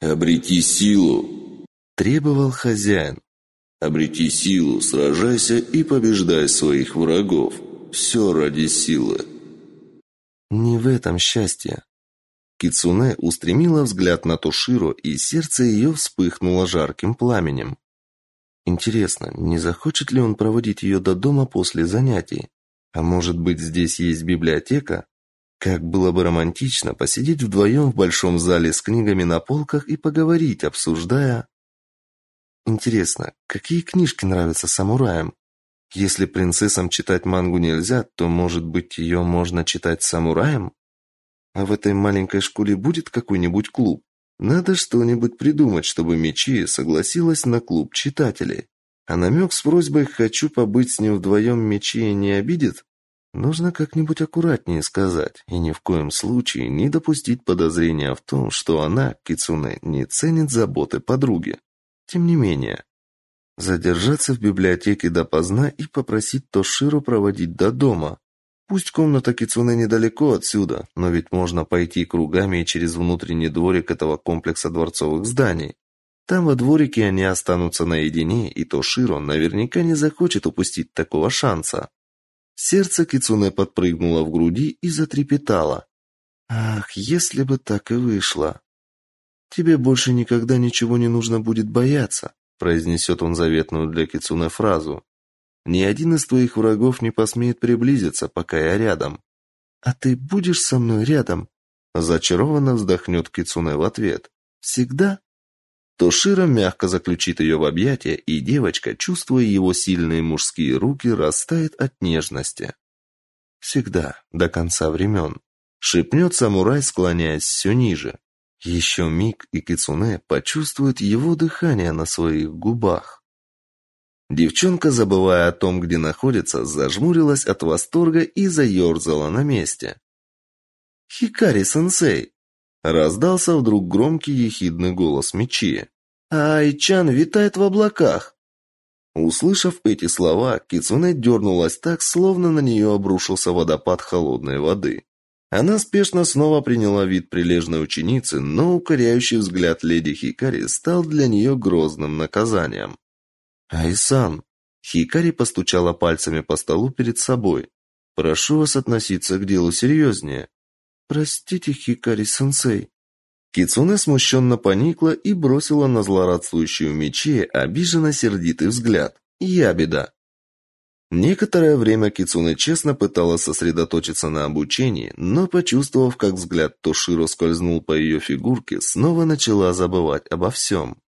«Обрети силу!» – требовал хозяин. «Обрети силу, сражайся и побеждай своих врагов. Все ради силы». Не в этом счастье. Кицуне устремила взгляд на Тоширо, и сердце ее вспыхнуло жарким пламенем. Интересно, не захочет ли он проводить ее до дома после занятий? А может быть, здесь есть библиотека? Как было бы романтично посидеть вдвоем в большом зале с книгами на полках и поговорить, обсуждая... Интересно, какие книжки нравятся самураям? Если принцессам читать мангу нельзя, то, может быть, ее можно читать самураям? А в этой маленькой школе будет какой-нибудь клуб? Надо что-нибудь придумать, чтобы Мечи согласилась на клуб читателей. А намек с просьбой «хочу побыть с ним вдвоем мечи» не обидит? Нужно как-нибудь аккуратнее сказать и ни в коем случае не допустить подозрения в том, что она, Кицуне, не ценит заботы подруги. Тем не менее, задержаться в библиотеке допоздна и попросить Тоширо проводить до дома. Пусть комната Кицуне недалеко отсюда, но ведь можно пойти кругами и через внутренний дворик этого комплекса дворцовых зданий. Там во дворике они останутся наедине, и Тоширо наверняка не захочет упустить такого шанса. Сердце Кицуне подпрыгнуло в груди и затрепетало. Ах, если бы так и вышло. Тебе больше никогда ничего не нужно будет бояться, произнесет он заветную для Кицуне фразу. Ни один из твоих врагов не посмеет приблизиться, пока я рядом. А ты будешь со мной рядом? Зачарованно вздохнет Кицуне в ответ. Всегда? то Шира мягко заключит ее в объятия, и девочка, чувствуя его сильные мужские руки, растает от нежности. Всегда, до конца времен. Шепнет самурай, склоняясь все ниже. Еще миг, и Кицуне почувствует его дыхание на своих губах. Девчонка, забывая о том, где находится, зажмурилась от восторга и заерзала на месте. «Хикари-сенсей!» Раздался вдруг громкий ехидный голос Мечи. «Айчан витает в облаках!» Услышав эти слова, Кицуне дернулась так, словно на нее обрушился водопад холодной воды. Она спешно снова приняла вид прилежной ученицы, но укоряющий взгляд леди Хикари стал для нее грозным наказанием. «Айсан!» Хикари постучала пальцами по столу перед собой. «Прошу вас относиться к делу серьезнее». «Простите, Хикари-сенсей». Кицуне смущенно поникла и бросила на злорадствующую мечи обиженно-сердитый взгляд. «Я беда». Некоторое время Кицуне честно пыталась сосредоточиться на обучении, но, почувствовав, как взгляд Тоширо скользнул по ее фигурке, снова начала забывать обо всем.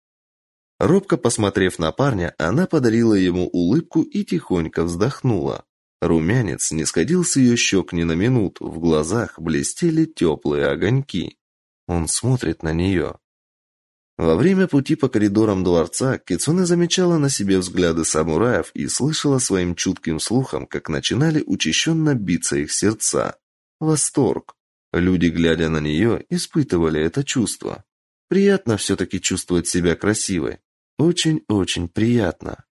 Робко посмотрев на парня, она подарила ему улыбку и тихонько вздохнула. Румянец не сходил с ее щек ни на минуту, в глазах блестели теплые огоньки. Он смотрит на нее. Во время пути по коридорам дворца Кицуне замечала на себе взгляды самураев и слышала своим чутким слухом, как начинали учащенно биться их сердца. Восторг. Люди, глядя на нее, испытывали это чувство. Приятно все-таки чувствовать себя красивой. Очень-очень приятно.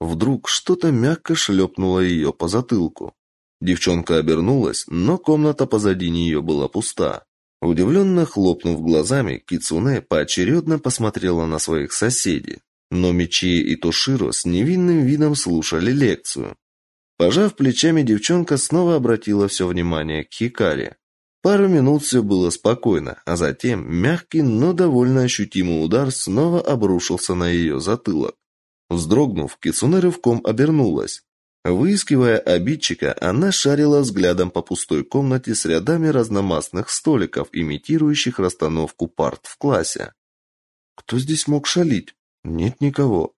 Вдруг что-то мягко шлепнуло ее по затылку. Девчонка обернулась, но комната позади нее была пуста. Удивленно хлопнув глазами, Кицуне поочередно посмотрела на своих соседей. Но Мичи и Тоширо с невинным видом слушали лекцию. Пожав плечами, девчонка снова обратила все внимание к Хикаре. Пару минут все было спокойно, а затем мягкий, но довольно ощутимый удар снова обрушился на ее затылок. Вздрогнув, Кицуне рывком обернулась. Выискивая обидчика, она шарила взглядом по пустой комнате с рядами разномастных столиков, имитирующих расстановку парт в классе. Кто здесь мог шалить? Нет никого.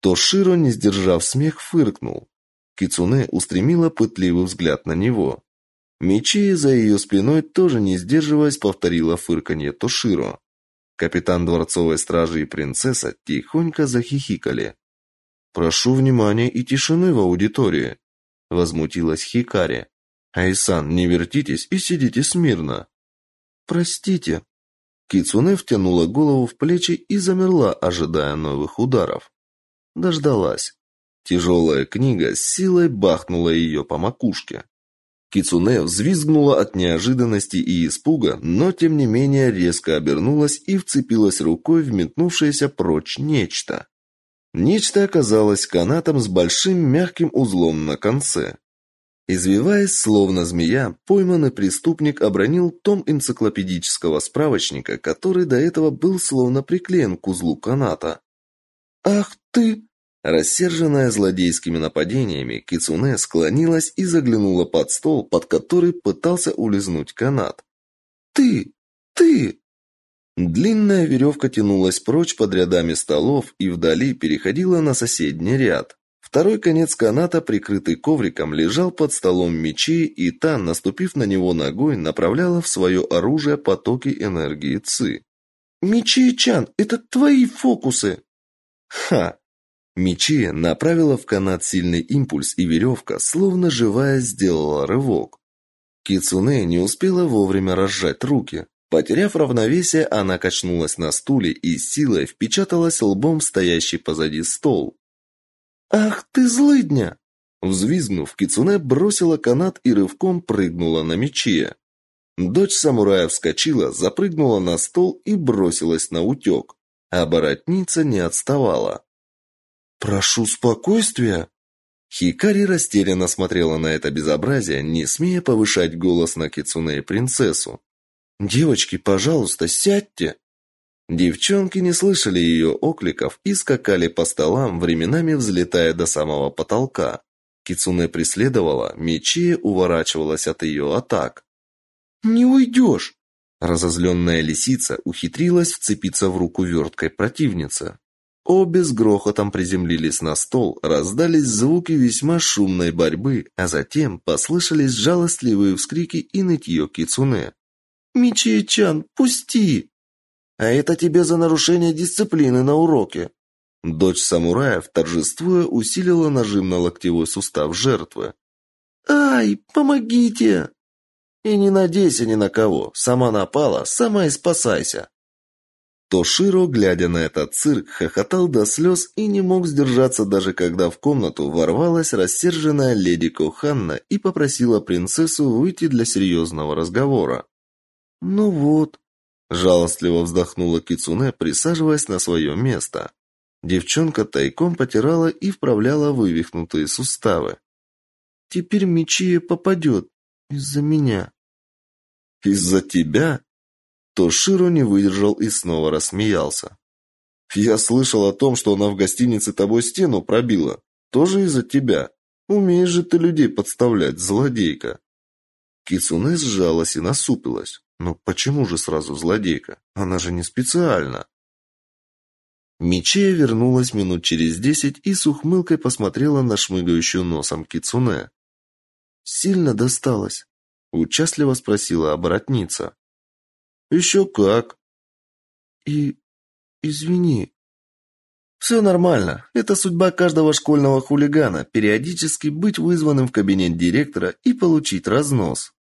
Тоширо, не сдержав смех, фыркнул. Кицуне устремила пытливый взгляд на него. Мечи за ее спиной тоже не сдерживаясь повторила фырканье Тоширо. Капитан дворцовой стражи и принцесса тихонько захихикали. Прошу внимания и тишины в аудитории, возмутилась Хикари. Айсан, не вертитесь и сидите смирно. Простите. Кицуне втянула голову в плечи и замерла, ожидая новых ударов. Дождалась. Тяжелая книга с силой бахнула ее по макушке. Кицуне взвизгнула от неожиданности и испуга, но тем не менее резко обернулась и вцепилась рукой в метнувшееся прочь нечто. Нечто оказалось канатом с большим мягким узлом на конце. Извиваясь, словно змея, пойманный преступник обронил том энциклопедического справочника, который до этого был словно приклеен к узлу каната. «Ах ты!» Рассерженная злодейскими нападениями, Кицуне склонилась и заглянула под стол, под который пытался улизнуть канат. «Ты! Ты!» Длинная веревка тянулась прочь под рядами столов и вдали переходила на соседний ряд. Второй конец каната, прикрытый ковриком, лежал под столом мечи, и та, наступив на него ногой, направляла в свое оружие потоки энергии Ци. «Мечи-чан, это твои фокусы!» «Ха!» Мечи направила в канат сильный импульс, и веревка, словно живая, сделала рывок. Кицуне не успела вовремя разжать руки. Потеряв равновесие, она качнулась на стуле и силой впечаталась лбом в стоящий позади стол. «Ах ты злыдня!» Взвизгнув, Кицуне бросила канат и рывком прыгнула на мече. Дочь самурая вскочила, запрыгнула на стол и бросилась на утек. А боротница не отставала. «Прошу спокойствия!» Хикари растерянно смотрела на это безобразие, не смея повышать голос на Кицуне и принцессу. «Девочки, пожалуйста, сядьте!» Девчонки не слышали ее окликов и скакали по столам, временами взлетая до самого потолка. Кицуне преследовала, Мечи уворачивалась от ее атак. «Не уйдешь!» Разозленная лисица ухитрилась вцепиться в руку верткой противницы. Обе с грохотом приземлились на стол, раздались звуки весьма шумной борьбы, а затем послышались жалостливые вскрики и нытье кицуне. «Мичи-чан, пусти!» «А это тебе за нарушение дисциплины на уроке!» Дочь самураев, торжествуя, усилила нажим на локтевой сустав жертвы. «Ай, помогите!» «И не надейся ни на кого. Сама напала, сама и спасайся!» Тоширо, глядя на этот цирк, хохотал до слез и не мог сдержаться даже когда в комнату ворвалась рассерженная леди Коханна и попросила принцессу выйти для серьезного разговора. «Ну вот», – жалостливо вздохнула Кицуне, присаживаясь на свое место. Девчонка тайком потирала и вправляла вывихнутые суставы. «Теперь Мичия попадет. Из-за меня». «Из-за тебя?» Тоширо не выдержал и снова рассмеялся. «Я слышал о том, что она в гостинице тобой стену пробила. Тоже из-за тебя. Умеешь же ты людей подставлять, злодейка». Кицуне сжалась и насупилась. Но почему же сразу злодейка? Она же не специально. Мичея вернулась минут через десять и с ухмылкой посмотрела на шмыгающую носом кицуне. «Сильно досталось?» – участливо спросила оборотница. «Еще как!» «И... извини...» «Все нормально. Это судьба каждого школьного хулигана – периодически быть вызванным в кабинет директора и получить разнос».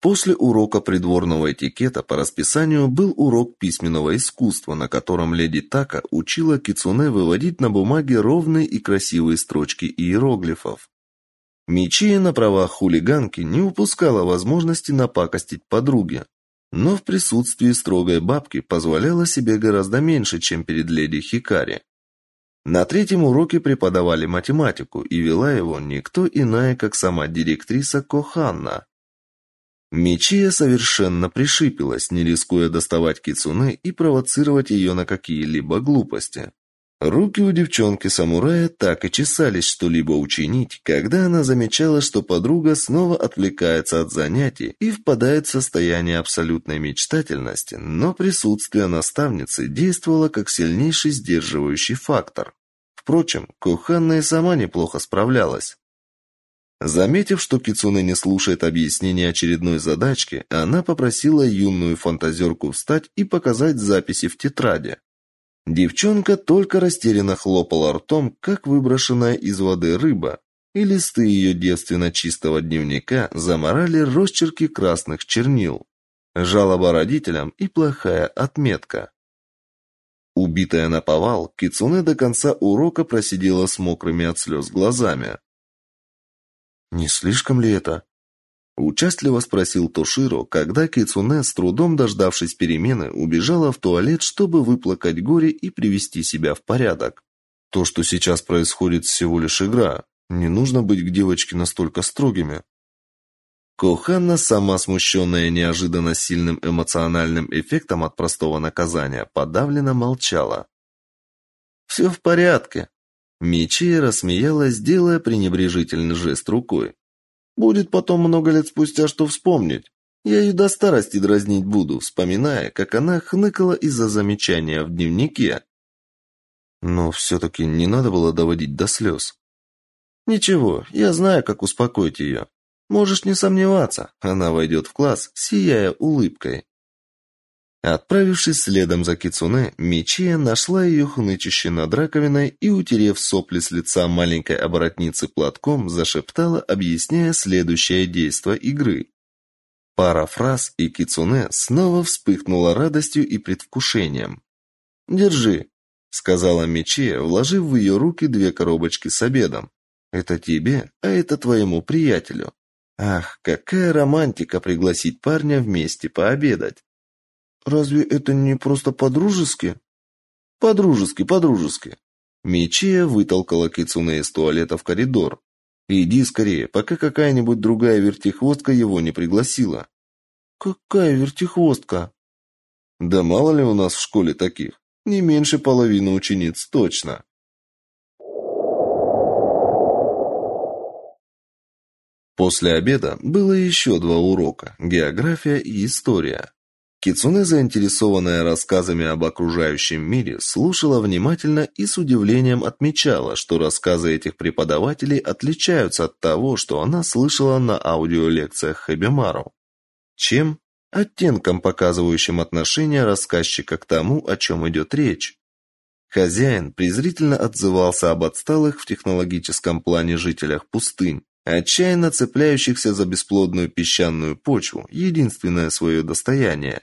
После урока придворного этикета по расписанию был урок письменного искусства, на котором леди Така учила кицунэ выводить на бумаге ровные и красивые строчки иероглифов. Мичия на правах хулиганки не упускала возможности напакостить подруге, но в присутствии строгой бабки позволяла себе гораздо меньше, чем перед леди Хикари. На третьем уроке преподавали математику, и вела его никто иная, как сама директриса Коханна. Мечия совершенно пришипелась, не рискуя доставать кицуне и провоцировать ее на какие-либо глупости. Руки у девчонки-самурая так и чесались что-либо учинить, когда она замечала, что подруга снова отвлекается от занятий и впадает в состояние абсолютной мечтательности, но присутствие наставницы действовало как сильнейший сдерживающий фактор. Впрочем, Куханна и сама неплохо справлялась. Заметив, что Кицуне не слушает объяснения очередной задачки, она попросила юную фантазерку встать и показать записи в тетради. Девчонка только растерянно хлопала ртом, как выброшенная из воды рыба, и листы ее девственно чистого дневника заморали росчерки красных чернил. Жалоба родителям и плохая отметка. Убитая на повал, Кицуне до конца урока просидела с мокрыми от слез глазами. «Не слишком ли это?» Участливо спросил Тоширо, когда Кицуне, с трудом дождавшись перемены, убежала в туалет, чтобы выплакать горе и привести себя в порядок. То, что сейчас происходит, всего лишь игра. Не нужно быть к девочке настолько строгими. Коханна, сама смущенная неожиданно сильным эмоциональным эффектом от простого наказания, подавленно молчала. «Все в порядке», Мичия рассмеялась, делая пренебрежительный жест рукой. Будет потом много лет спустя что вспомнить. Я ее до старости дразнить буду, вспоминая, как она хныкала из-за замечания в дневнике. Но все-таки не надо было доводить до слез. Ничего, я знаю, как успокоить ее. Можешь не сомневаться, она войдет в класс, сияя улыбкой. Отправившись следом за Кицуне, Мичия нашла ее хнычущей над раковиной и, утерев сопли с лица маленькой оборотницы платком, зашептала, объясняя следующее действо игры. Пара фраз, и Кицуне снова вспыхнула радостью и предвкушением. «Держи», — сказала Мичия, вложив в ее руки две коробочки с обедом. «Это тебе, а это твоему приятелю». Ах, какая романтика пригласить парня вместе пообедать. Разве это не просто по-дружески? По-дружески, по-дружески. Мичия вытолкала Кицуне из туалета в коридор. Иди скорее, пока какая-нибудь другая вертихвостка его не пригласила. Какая вертихвостка? Да мало ли у нас в школе таких. Не меньше половины учениц точно. После обеда было еще два урока – география и история. Кицуне, заинтересованная рассказами об окружающем мире, слушала внимательно и с удивлением отмечала, что рассказы этих преподавателей отличаются от того, что она слышала на аудиолекциях Хабимару. Чем? Оттенком, показывающим отношение рассказчика к тому, о чем идет речь. Хозяин презрительно отзывался об отсталых в технологическом плане жителях пустынь, отчаянно цепляющихся за бесплодную песчаную почву, единственное свое достояние.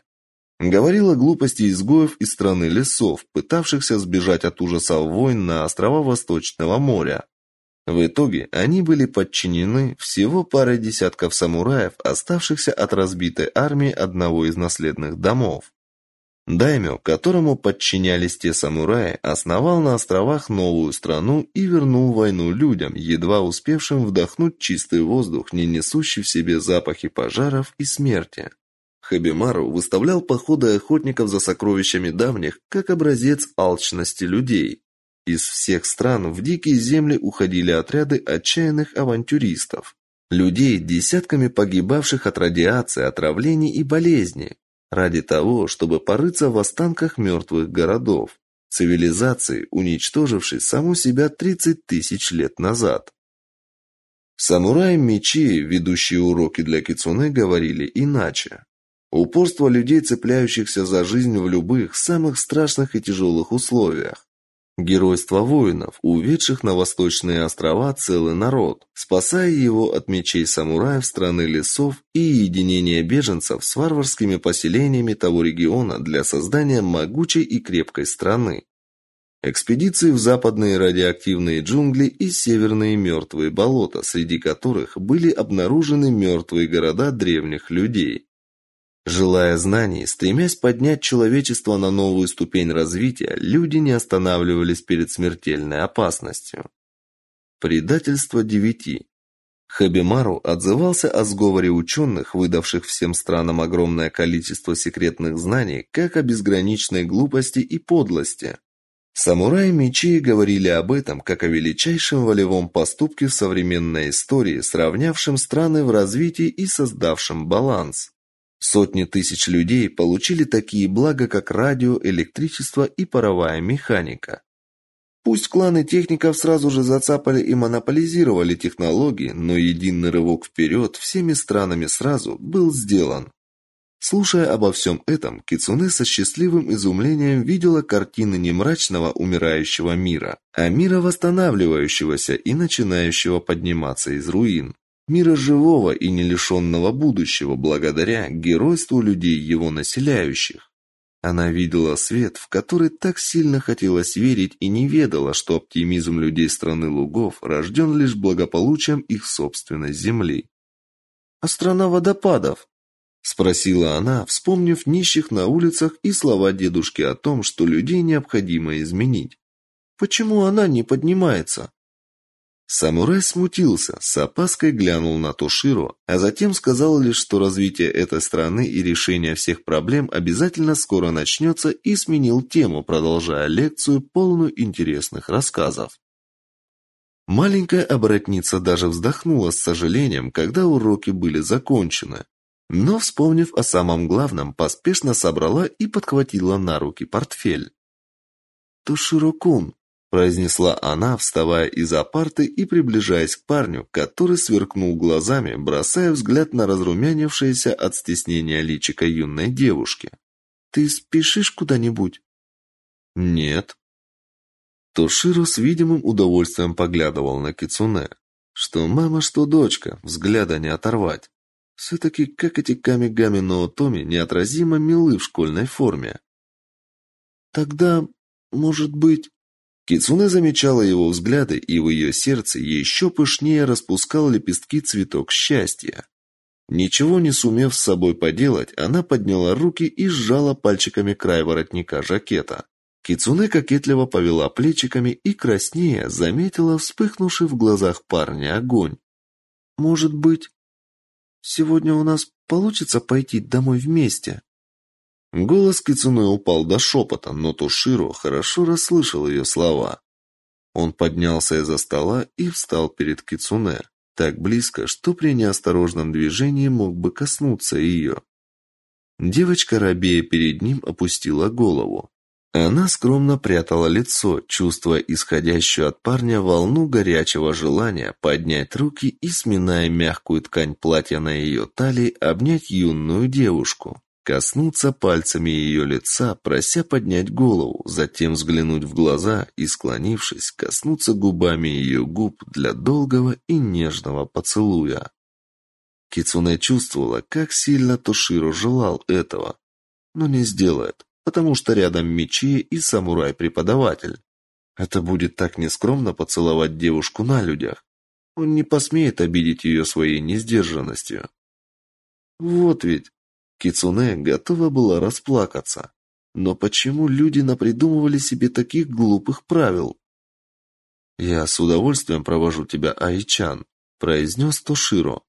Говорил о глупости изгоев из страны лесов, пытавшихся сбежать от ужасов войн на острова Восточного моря. В итоге они были подчинены всего паре десятков самураев, оставшихся от разбитой армии одного из наследных домов. Даймё, которому подчинялись те самураи, основал на островах новую страну и вернул войну людям, едва успевшим вдохнуть чистый воздух, не несущий в себе запахи пожаров и смерти. Хабимару выставлял походы охотников за сокровищами давних как образец алчности людей. Из всех стран в дикие земли уходили отряды отчаянных авантюристов. Людей, десятками погибавших от радиации, отравлений и болезней, ради того, чтобы порыться в останках мертвых городов, цивилизации, уничтожившей саму себя 30 тысяч лет назад. Самураи мечи, ведущие уроки для кицунэ, говорили иначе. Упорство людей, цепляющихся за жизнь в любых, самых страшных и тяжелых условиях. Геройство воинов, уведших на восточные острова целый народ, спасая его от мечей самураев страны лесов и единение беженцев с варварскими поселениями того региона для создания могучей и крепкой страны. Экспедиции в западные радиоактивные джунгли и северные мертвые болота, среди которых были обнаружены мертвые города древних людей. Желая знаний, стремясь поднять человечество на новую ступень развития, люди не останавливались перед смертельной опасностью. Предательство девяти. Хабимару отзывался о сговоре ученых, выдавших всем странам огромное количество секретных знаний, как о безграничной глупости и подлости. Самураи мечи говорили об этом как о величайшем волевом поступке в современной истории, сравнявшем страны в развитии и создавшем баланс. Сотни тысяч людей получили такие блага, как радио, электричество и паровая механика. Пусть кланы техников сразу же зацапали и монополизировали технологии, но единый рывок вперед всеми странами сразу был сделан. Слушая обо всем этом, Кицуне со счастливым изумлением видела картины не мрачного умирающего мира, а мира восстанавливающегося и начинающего подниматься из руин. Мира живого и не лишенного будущего благодаря геройству людей, его населяющих. Она видела свет, в который так сильно хотелось верить и не ведала, что оптимизм людей страны лугов рожден лишь благополучием их собственной земли. «А страна водопадов?» Спросила она, вспомнив нищих на улицах и слова дедушки о том, что людей необходимо изменить. «Почему она не поднимается?» Самурай смутился, с опаской глянул на Тоширо, а затем сказал лишь, что развитие этой страны и решение всех проблем обязательно скоро начнется и сменил тему, продолжая лекцию, полную интересных рассказов. Маленькая оборотница даже вздохнула с сожалением, когда уроки были закончены. Но, вспомнив о самом главном, поспешно собрала и подхватила на руки портфель. «Тоширо-кун», — произнесла она, вставая из-за парты и приближаясь к парню, который сверкнул глазами, бросая взгляд на разрумянившееся от стеснения личико юной девушки. «Ты спешишь куда-нибудь?» «Нет». Тоширо с видимым удовольствием поглядывал на Кицуне. Что мама, что дочка, взгляда не оторвать. Все-таки как эти Камигами Ноотоми неотразимо милы в школьной форме. Тогда, может быть... Кицуне замечала его взгляды, и в ее сердце еще пышнее распускал лепестки цветок счастья. Ничего не сумев с собой поделать, она подняла руки и сжала пальчиками край воротника жакета. Кицуне кокетливо повела плечиками и краснея заметила вспыхнувший в глазах парня огонь. Может быть, Сегодня у нас получится пойти домой вместе?» Голос Кицуне упал до шепота, но Туширо хорошо расслышал ее слова. Он поднялся из-за стола и встал перед Кицуне, так близко, что при неосторожном движении мог бы коснуться ее. Девочка, рабея перед ним, опустила голову. Она скромно прятала лицо, чувствуя исходящую от парня волну горячего желания поднять руки и, сминая мягкую ткань платья на ее талии, обнять юную девушку, коснуться пальцами ее лица, прося поднять голову, затем взглянуть в глаза и, склонившись, коснуться губами ее губ для долгого и нежного поцелуя. Кицуне чувствовала, как сильно Тоширо желал этого, но не сделает потому что рядом мечи и самурай-преподаватель. Это будет так нескромно поцеловать девушку на людях. Он не посмеет обидеть ее своей несдержанностью. Вот ведь Кицуне готова была расплакаться. Но почему люди напридумывали себе таких глупых правил? «Я с удовольствием провожу тебя, Айчан», — произнес Тоширо.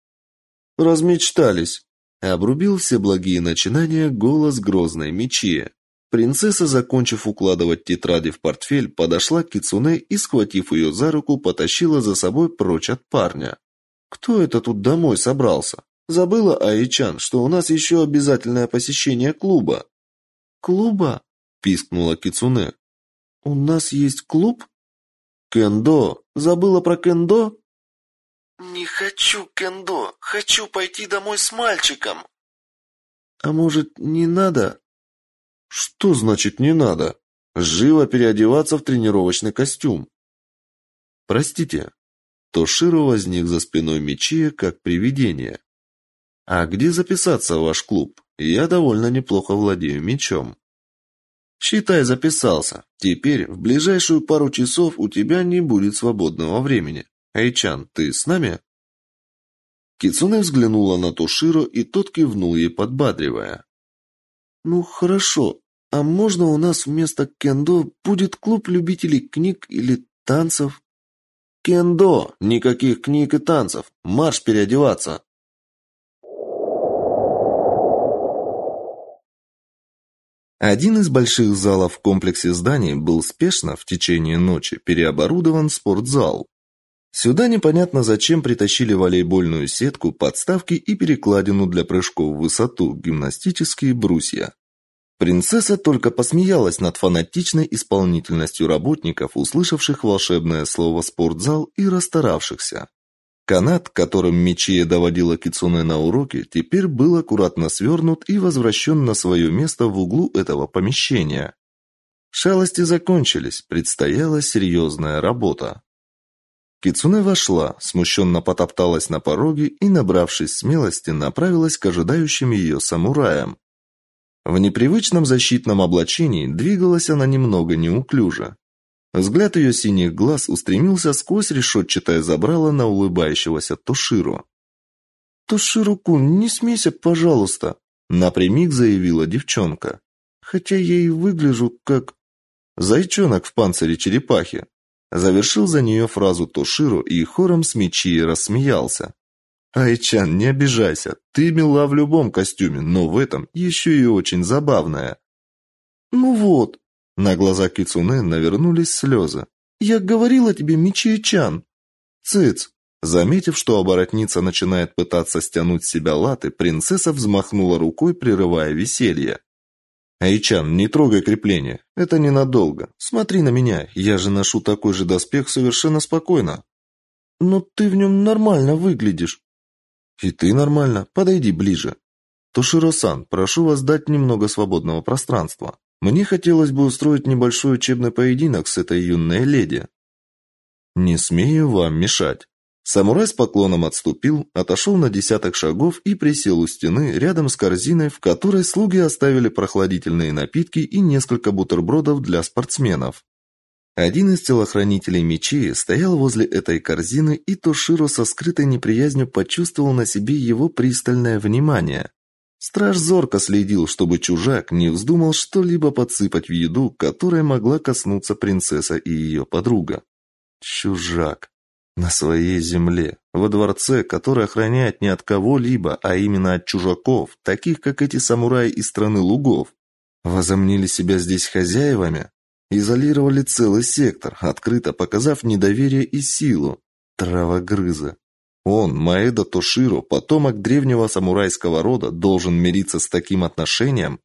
«Размечтались», — обрубил все благие начинания голос грозной мечи. Принцесса, закончив укладывать тетради в портфель, подошла к Кицуне и, схватив ее за руку, потащила за собой прочь от парня. «Кто это тут домой собрался? Забыла, Аичан, что у нас еще обязательное посещение клуба». «Клуба?» – пискнула Кицуне. «У нас есть клуб?» «Кендо! Забыла про кендо?» «Не хочу кендо! Хочу пойти домой с мальчиком!» «А может, не надо?» Что значит не надо? Живо переодеваться в тренировочный костюм. Простите. Тоширо возник за спиной Мичия как привидение. А где записаться в ваш клуб? Я довольно неплохо владею мечом. Считай, записался. Теперь в ближайшую пару часов у тебя не будет свободного времени. Айчан, ты с нами? Кицуне взглянула на Тоширо, и тот кивнул ей, подбадривая. «Ну, хорошо. А можно у нас вместо кендо будет клуб любителей книг или танцев?» Кендо! Никаких книг и танцев! Марш переодеваться!» Один из больших залов в комплексе зданий был спешно в течение ночи переоборудован в спортзал. Сюда непонятно зачем притащили волейбольную сетку, подставки и перекладину для прыжков в высоту, гимнастические брусья. Принцесса только посмеялась над фанатичной исполнительностью работников, услышавших волшебное слово спортзал и расстаравшихся. Канат, которым Мичия доводила Кицуне на уроки, теперь был аккуратно свернут и возвращен на свое место в углу этого помещения. Шалости закончились, предстояла серьезная работа. Кицуне вошла, смущенно потопталась на пороге и, набравшись смелости, направилась к ожидающим ее самураям. В непривычном защитном облачении двигалась она немного неуклюже. Взгляд ее синих глаз устремился сквозь решетчатое забрало на улыбающегося Тоширу. «Тоширу-кун, не смейся, пожалуйста», — напрямик заявила девчонка. «Хотя я и выгляжу как...» «Зайчонок в панцире черепахи», — завершил за нее фразу Тоширу и хором с мечи рассмеялся. «Айчан, не обижайся, ты мила в любом костюме, но в этом еще и очень забавная». «Ну вот», на глаза Кицуне навернулись слезы. «Я говорила тебе, Мичи-чан!» «Цыц!» Заметив, что оборотница начинает пытаться стянуть с себя латы, принцесса взмахнула рукой, прерывая веселье. «Айчан, не трогай крепление. Это ненадолго. Смотри на меня. Я же ношу такой же доспех совершенно спокойно». «Но ты в нем нормально выглядишь». «И ты нормально. Подойди ближе». «Тоширо-сан, прошу вас дать немного свободного пространства». Мне хотелось бы устроить небольшой учебный поединок с этой юной леди. Не смею вам мешать. Самурай с поклоном отступил, отошел на десяток шагов и присел у стены рядом с корзиной, в которой слуги оставили прохладительные напитки и несколько бутербродов для спортсменов. Один из телохранителей мечи стоял возле этой корзины, и Тоширо со скрытой неприязнью почувствовал на себе его пристальное внимание. Страж зорко следил, чтобы чужак не вздумал что-либо подсыпать в еду, которая могла коснуться принцесса и ее подруга. Чужак. На своей земле, во дворце, который охраняет не от кого-либо, а именно от чужаков, таких как эти самураи из страны лугов. Возомнили себя здесь хозяевами, изолировали целый сектор, открыто показав недоверие и силу. Травогрызы. Он, Маэда Тоширо, потомок древнего самурайского рода, должен мириться с таким отношением?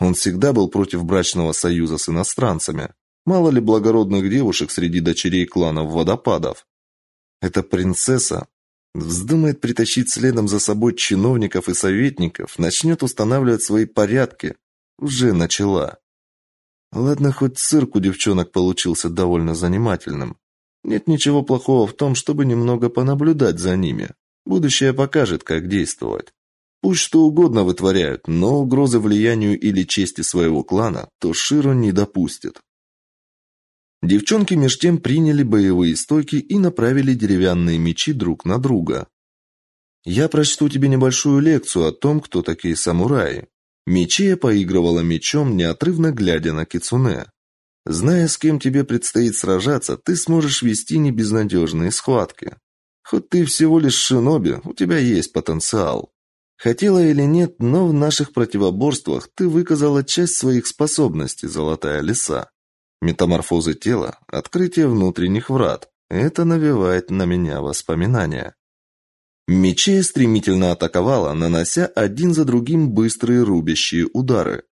Он всегда был против брачного союза с иностранцами. Мало ли благородных девушек среди дочерей кланов водопадов. Эта принцесса вздумает притащить следом за собой чиновников и советников, начнет устанавливать свои порядки. Уже начала. Ладно, хоть цирк у девчонок получился довольно занимательным. Нет ничего плохого в том, чтобы немного понаблюдать за ними. Будущее покажет, как действовать. Пусть что угодно вытворяют, но угрозы влиянию или чести своего клана Тоширо не допустит. Девчонки меж тем приняли боевые стойки и направили деревянные мечи друг на друга. Я прочту тебе небольшую лекцию о том, кто такие самураи. Мечея поигрывала мечом, неотрывно глядя на Кицуне. Зная, с кем тебе предстоит сражаться, ты сможешь вести небезнадежные схватки. Хоть ты всего лишь шиноби, у тебя есть потенциал. Хотела или нет, но в наших противоборствах ты выказала часть своих способностей, золотая лиса. Метаморфозы тела, открытие внутренних врат. Это навевает на меня воспоминания. Мечея стремительно атаковала, нанося один за другим быстрые рубящие удары.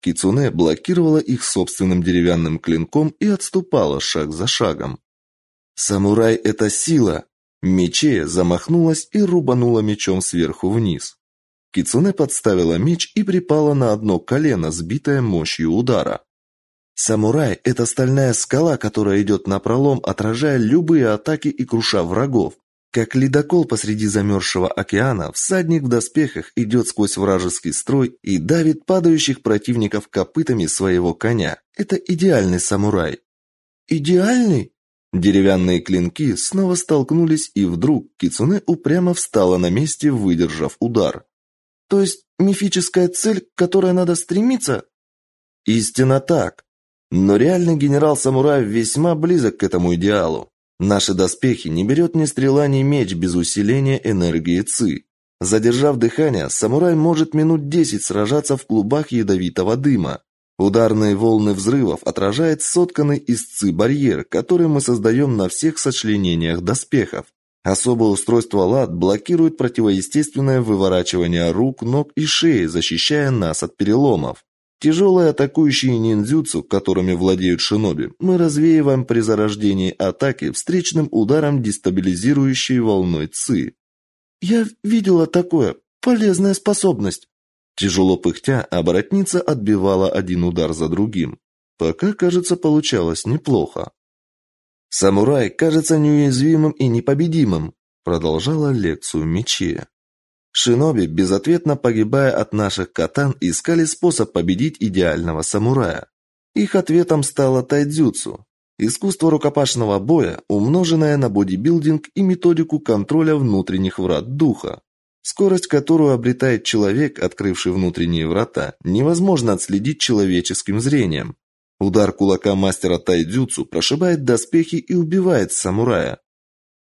Кицуне блокировала их собственным деревянным клинком и отступала шаг за шагом. Самурай это сила. Мечея замахнулась и рубанула мечом сверху вниз. Кицуне подставила меч и припала на одно колено, сбитое мощью удара. Самурай это стальная скала, которая идет напролом, отражая любые атаки и круша врагов. Как ледокол посреди замерзшего океана, всадник в доспехах идет сквозь вражеский строй и давит падающих противников копытами своего коня. Это идеальный самурай. Идеальный? Деревянные клинки снова столкнулись, и вдруг Кицуне упрямо встала на месте, выдержав удар. То есть мифическая цель, к которой надо стремиться? Истинно так. Но реальный генерал-самурай весьма близок к этому идеалу. Наши доспехи не берет ни стрела, ни меч без усиления энергии ЦИ. Задержав дыхание, самурай может минут десять сражаться в клубах ядовитого дыма. Ударные волны взрывов отражает сотканный из ЦИ барьер, который мы создаем на всех сочленениях доспехов. Особое устройство лад блокирует противоестественное выворачивание рук, ног и шеи, защищая нас от переломов. Тяжелые атакующие ниндзюцу, которыми владеют шиноби, мы развеиваем при зарождении атаки встречным ударом дестабилизирующей волной ци. Я видела такое. Полезная способность. Тяжело пыхтя, оборотница отбивала один удар за другим. Пока, кажется, получалось неплохо. Самурай кажется неуязвимым и непобедимым, продолжала лекцию Мечея. Шиноби, безответно погибая от наших катан, искали способ победить идеального самурая. Их ответом стало тайдзюцу. Искусство рукопашного боя, умноженное на бодибилдинг и методику контроля внутренних врат духа. Скорость, которую обретает человек, открывший внутренние врата, невозможно отследить человеческим зрением. Удар кулака мастера тайдзюцу прошибает доспехи и убивает самурая.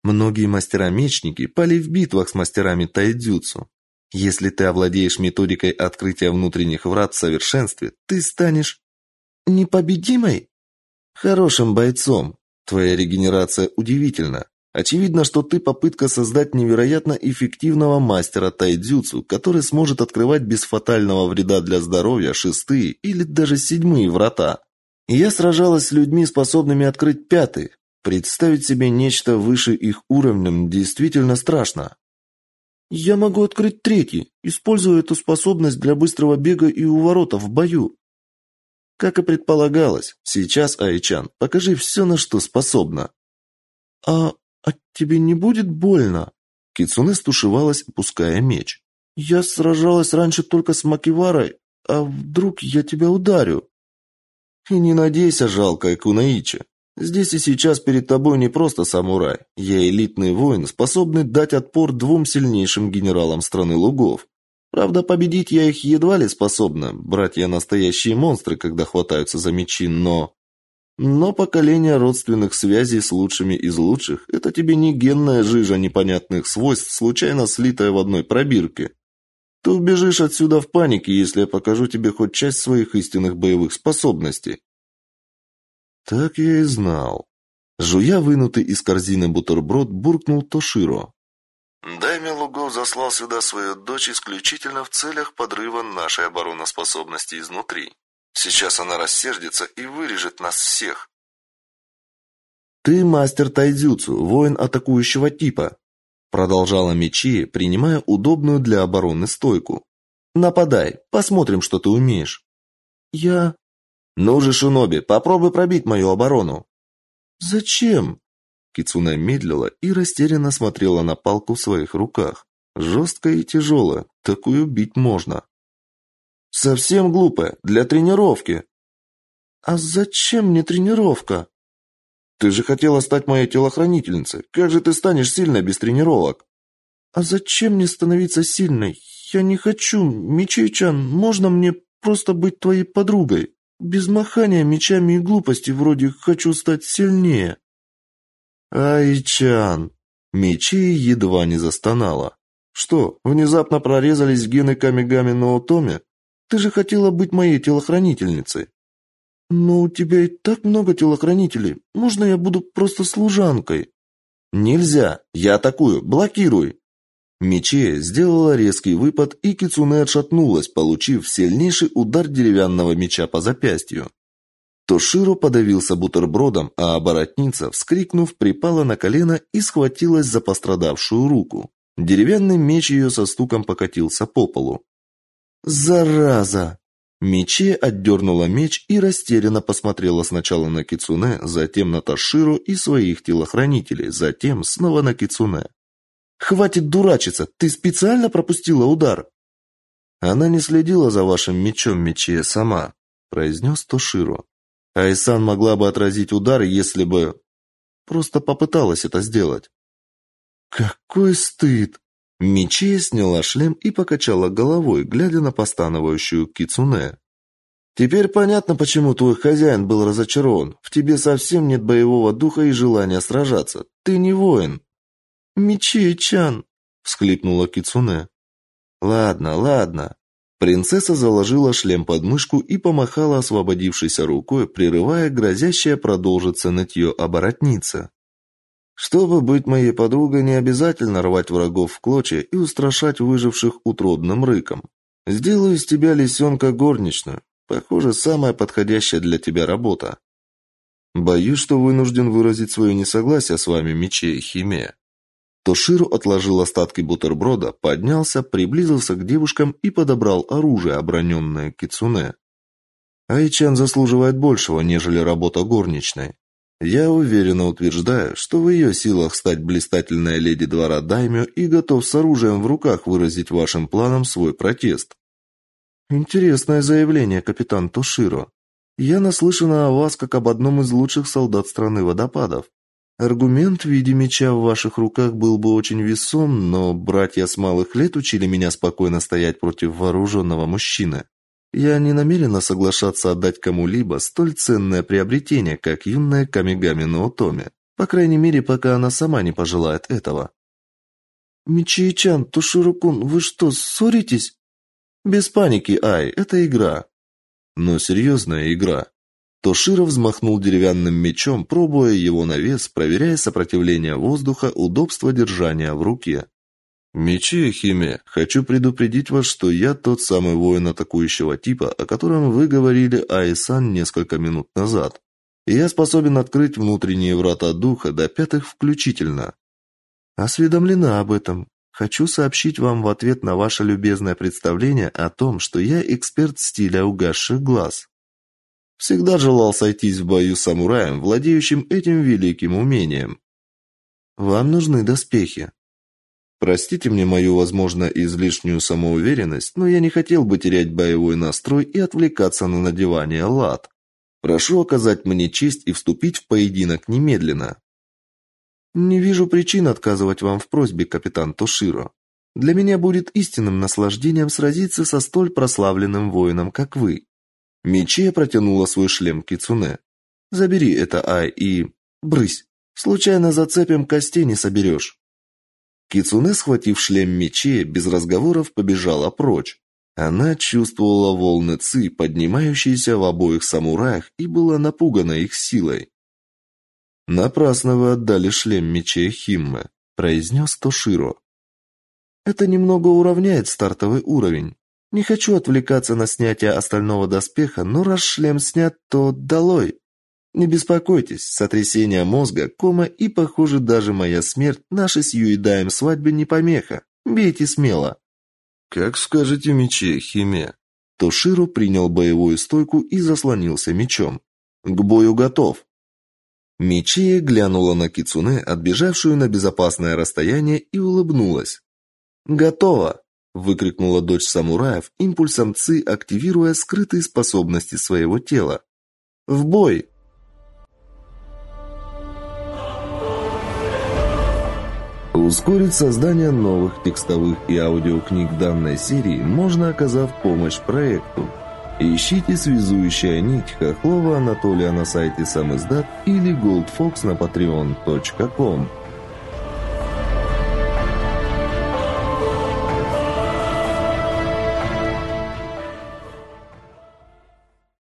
Многие мастера-мечники пали в битвах с мастерами тайдзюцу. Если ты овладеешь методикой открытия внутренних врат в совершенстве, ты станешь непобедимой, хорошим бойцом. Твоя регенерация удивительна. Очевидно, что ты попытка создать невероятно эффективного мастера тайдзюцу, который сможет открывать без фатального вреда для здоровья шестые или даже седьмые врата. Я сражалась с людьми, способными открыть пятый. Представить себе нечто выше их уровнем действительно страшно. Я могу открыть третий, используя эту способность для быстрого бега и уворота в бою. Как и предполагалось, сейчас, Айчан, покажи все, на что способна. А, а тебе не будет больно? Кицуне стушевалась, опуская меч. Я сражалась раньше только с Макиварой, а вдруг я тебя ударю? И не надейся, жалкая Кунаичи. Здесь и сейчас перед тобой не просто самурай. Я элитный воин, способный дать отпор двум сильнейшим генералам страны лугов. Правда, победить я их едва ли способна. Братья настоящие монстры, когда хватаются за мечи, но... Но поколение родственных связей с лучшими из лучших – это тебе не генная жижа непонятных свойств, случайно слитая в одной пробирке. Ты убежишь отсюда в панике, если я покажу тебе хоть часть своих истинных боевых способностей. Так я и знал. Жуя вынутый из корзины бутерброд, буркнул Тоширо. Дайме Лугов заслал сюда свою дочь исключительно в целях подрыва нашей обороноспособности изнутри. Сейчас она рассердится и вырежет нас всех. Ты мастер тайдзюцу, воин атакующего типа, Продолжала Мечи, принимая удобную для обороны стойку. Нападай, посмотрим, что ты умеешь. Я Ну же, Шиноби, попробуй пробить мою оборону. Зачем? Кицуна медлила и растерянно смотрела на палку в своих руках. Жесткая и тяжелая, такую бить можно. Совсем глупая, для тренировки. А зачем мне тренировка? Ты же хотела стать моей телохранительницей. Как же ты станешь сильной без тренировок? А зачем мне становиться сильной? Я не хочу. Мичей-чан, можно мне просто быть твоей подругой? Без махания мечами и глупости вроде «хочу стать сильнее». Ай-чан. Мечи едва не застонала. Что, внезапно прорезались гены Камигами Ноотоми? Ты же хотела быть моей телохранительницей. «Но у тебя и так много телохранителей. Можно я буду просто служанкой?» «Нельзя! Я атакую! Блокируй!» Мече сделала резкий выпад, и Кицуне отшатнулась, получив сильнейший удар деревянного меча по запястью. Тоширо подавился бутербродом, а оборотница, вскрикнув, припала на колено и схватилась за пострадавшую руку. Деревянный меч ее со стуком покатился по полу. «Зараза!» Мече отдернула меч и растерянно посмотрела сначала на Кицуне, затем на Таширу и своих телохранителей, затем снова на Кицуне. «Хватит дурачиться! Ты специально пропустила удар!» «Она не следила за вашим мечом, Мече, сама», — произнес Тоширо. «Айсан могла бы отразить удар, если бы...» Просто попыталась это сделать. «Какой стыд!» Мичи сняла шлем и покачала головой, глядя на постановающую кицуне. Теперь понятно, почему твой хозяин был разочарован. В тебе совсем нет боевого духа и желания сражаться. Ты не воин. Мичи-чан, всхлипнула Кицуне. Ладно, ладно. Принцесса заложила шлем под мышку и помахала освободившейся рукой, прерывая грозящее продолжиться нытье оборотница. Чтобы быть моей подругой, не обязательно рвать врагов в клочья и устрашать выживших утробным рыком. Сделаю из тебя лисенка горничную. Похоже, самая подходящая для тебя работа. Боюсь, что вынужден выразить свое несогласие с вами, Мечей Химе. Тоширу отложил остатки бутерброда, поднялся, приблизился к девушкам и подобрал оружие, оброненное Кицуне. Айчан заслуживает большего, нежели работа горничной. Я уверенно утверждаю, что в ее силах стать блистательной леди двора Даймё и готов с оружием в руках выразить вашим планам свой протест. Интересное заявление, капитан Тоширо. Я наслышана о вас как об одном из лучших солдат страны водопадов. Аргумент в виде меча в ваших руках был бы очень весом, но братья с малых лет учили меня спокойно стоять против вооруженного мужчины. Я не намерена соглашаться отдать кому-либо столь ценное приобретение, как юная Камигами Ноотоми. По крайней мере, пока она сама не пожелает этого. Мичи-чан, Туширу-кун, вы что, ссоритесь? Без паники, Ай, это игра. Но серьезная игра. Тоширо взмахнул деревянным мечом, пробуя его на вес, проверяя сопротивление воздуха, удобство держания в руке. Мечи Химе, хочу предупредить вас, что я тот самый воин атакующего типа, о котором вы говорили Айсан несколько минут назад. Я способен открыть внутренние врата духа до пятых включительно. Осведомлена об этом. Хочу сообщить вам в ответ на ваше любезное представление о том, что я эксперт стиля угасших глаз. Всегда желал сойтись в бою с самураем, владеющим этим великим умением. Вам нужны доспехи. Простите мне мою, возможно, излишнюю самоуверенность, но я не хотел бы терять боевой настрой и отвлекаться на надевание лад. Прошу оказать мне честь и вступить в поединок немедленно. Не вижу причин отказывать вам в просьбе, капитан Тоширо. Для меня будет истинным наслаждением сразиться со столь прославленным воином, как вы. Мечея протянула свой шлем Кицуне. Забери это, Ай, и брысь. Случайно зацепим костей не соберешь». Кицуне, схватив шлем мечей, без разговоров побежала прочь. Она чувствовала волны ци, поднимающиеся в обоих самураях, и была напугана их силой. «Напрасно вы отдали шлем мечей Химме», — произнес Тоширо. «Это немного уравняет стартовый уровень. Не хочу отвлекаться на снятие остального доспеха, но раз шлем снят, то долой. Не беспокойтесь, сотрясение мозга, кома и, похоже, даже моя смерть нашей с Юидаем свадьбе не помеха. Бейте смело. Как скажете мече, Химе. Тоширо принял боевую стойку и заслонился мечом. К бою готов. Мечея глянула на Кицуне, отбежавшую на безопасное расстояние, и улыбнулась. «Готово!» – выкрикнула дочь самураев, импульсом ци активируя скрытые способности своего тела. «В бой!» Ускорить создание новых текстовых и аудиокниг данной серии можно, оказав помощь проекту. Ищите связующая нить Хохлова Анатолия на сайте Самиздат или Goldfox на patreon.com.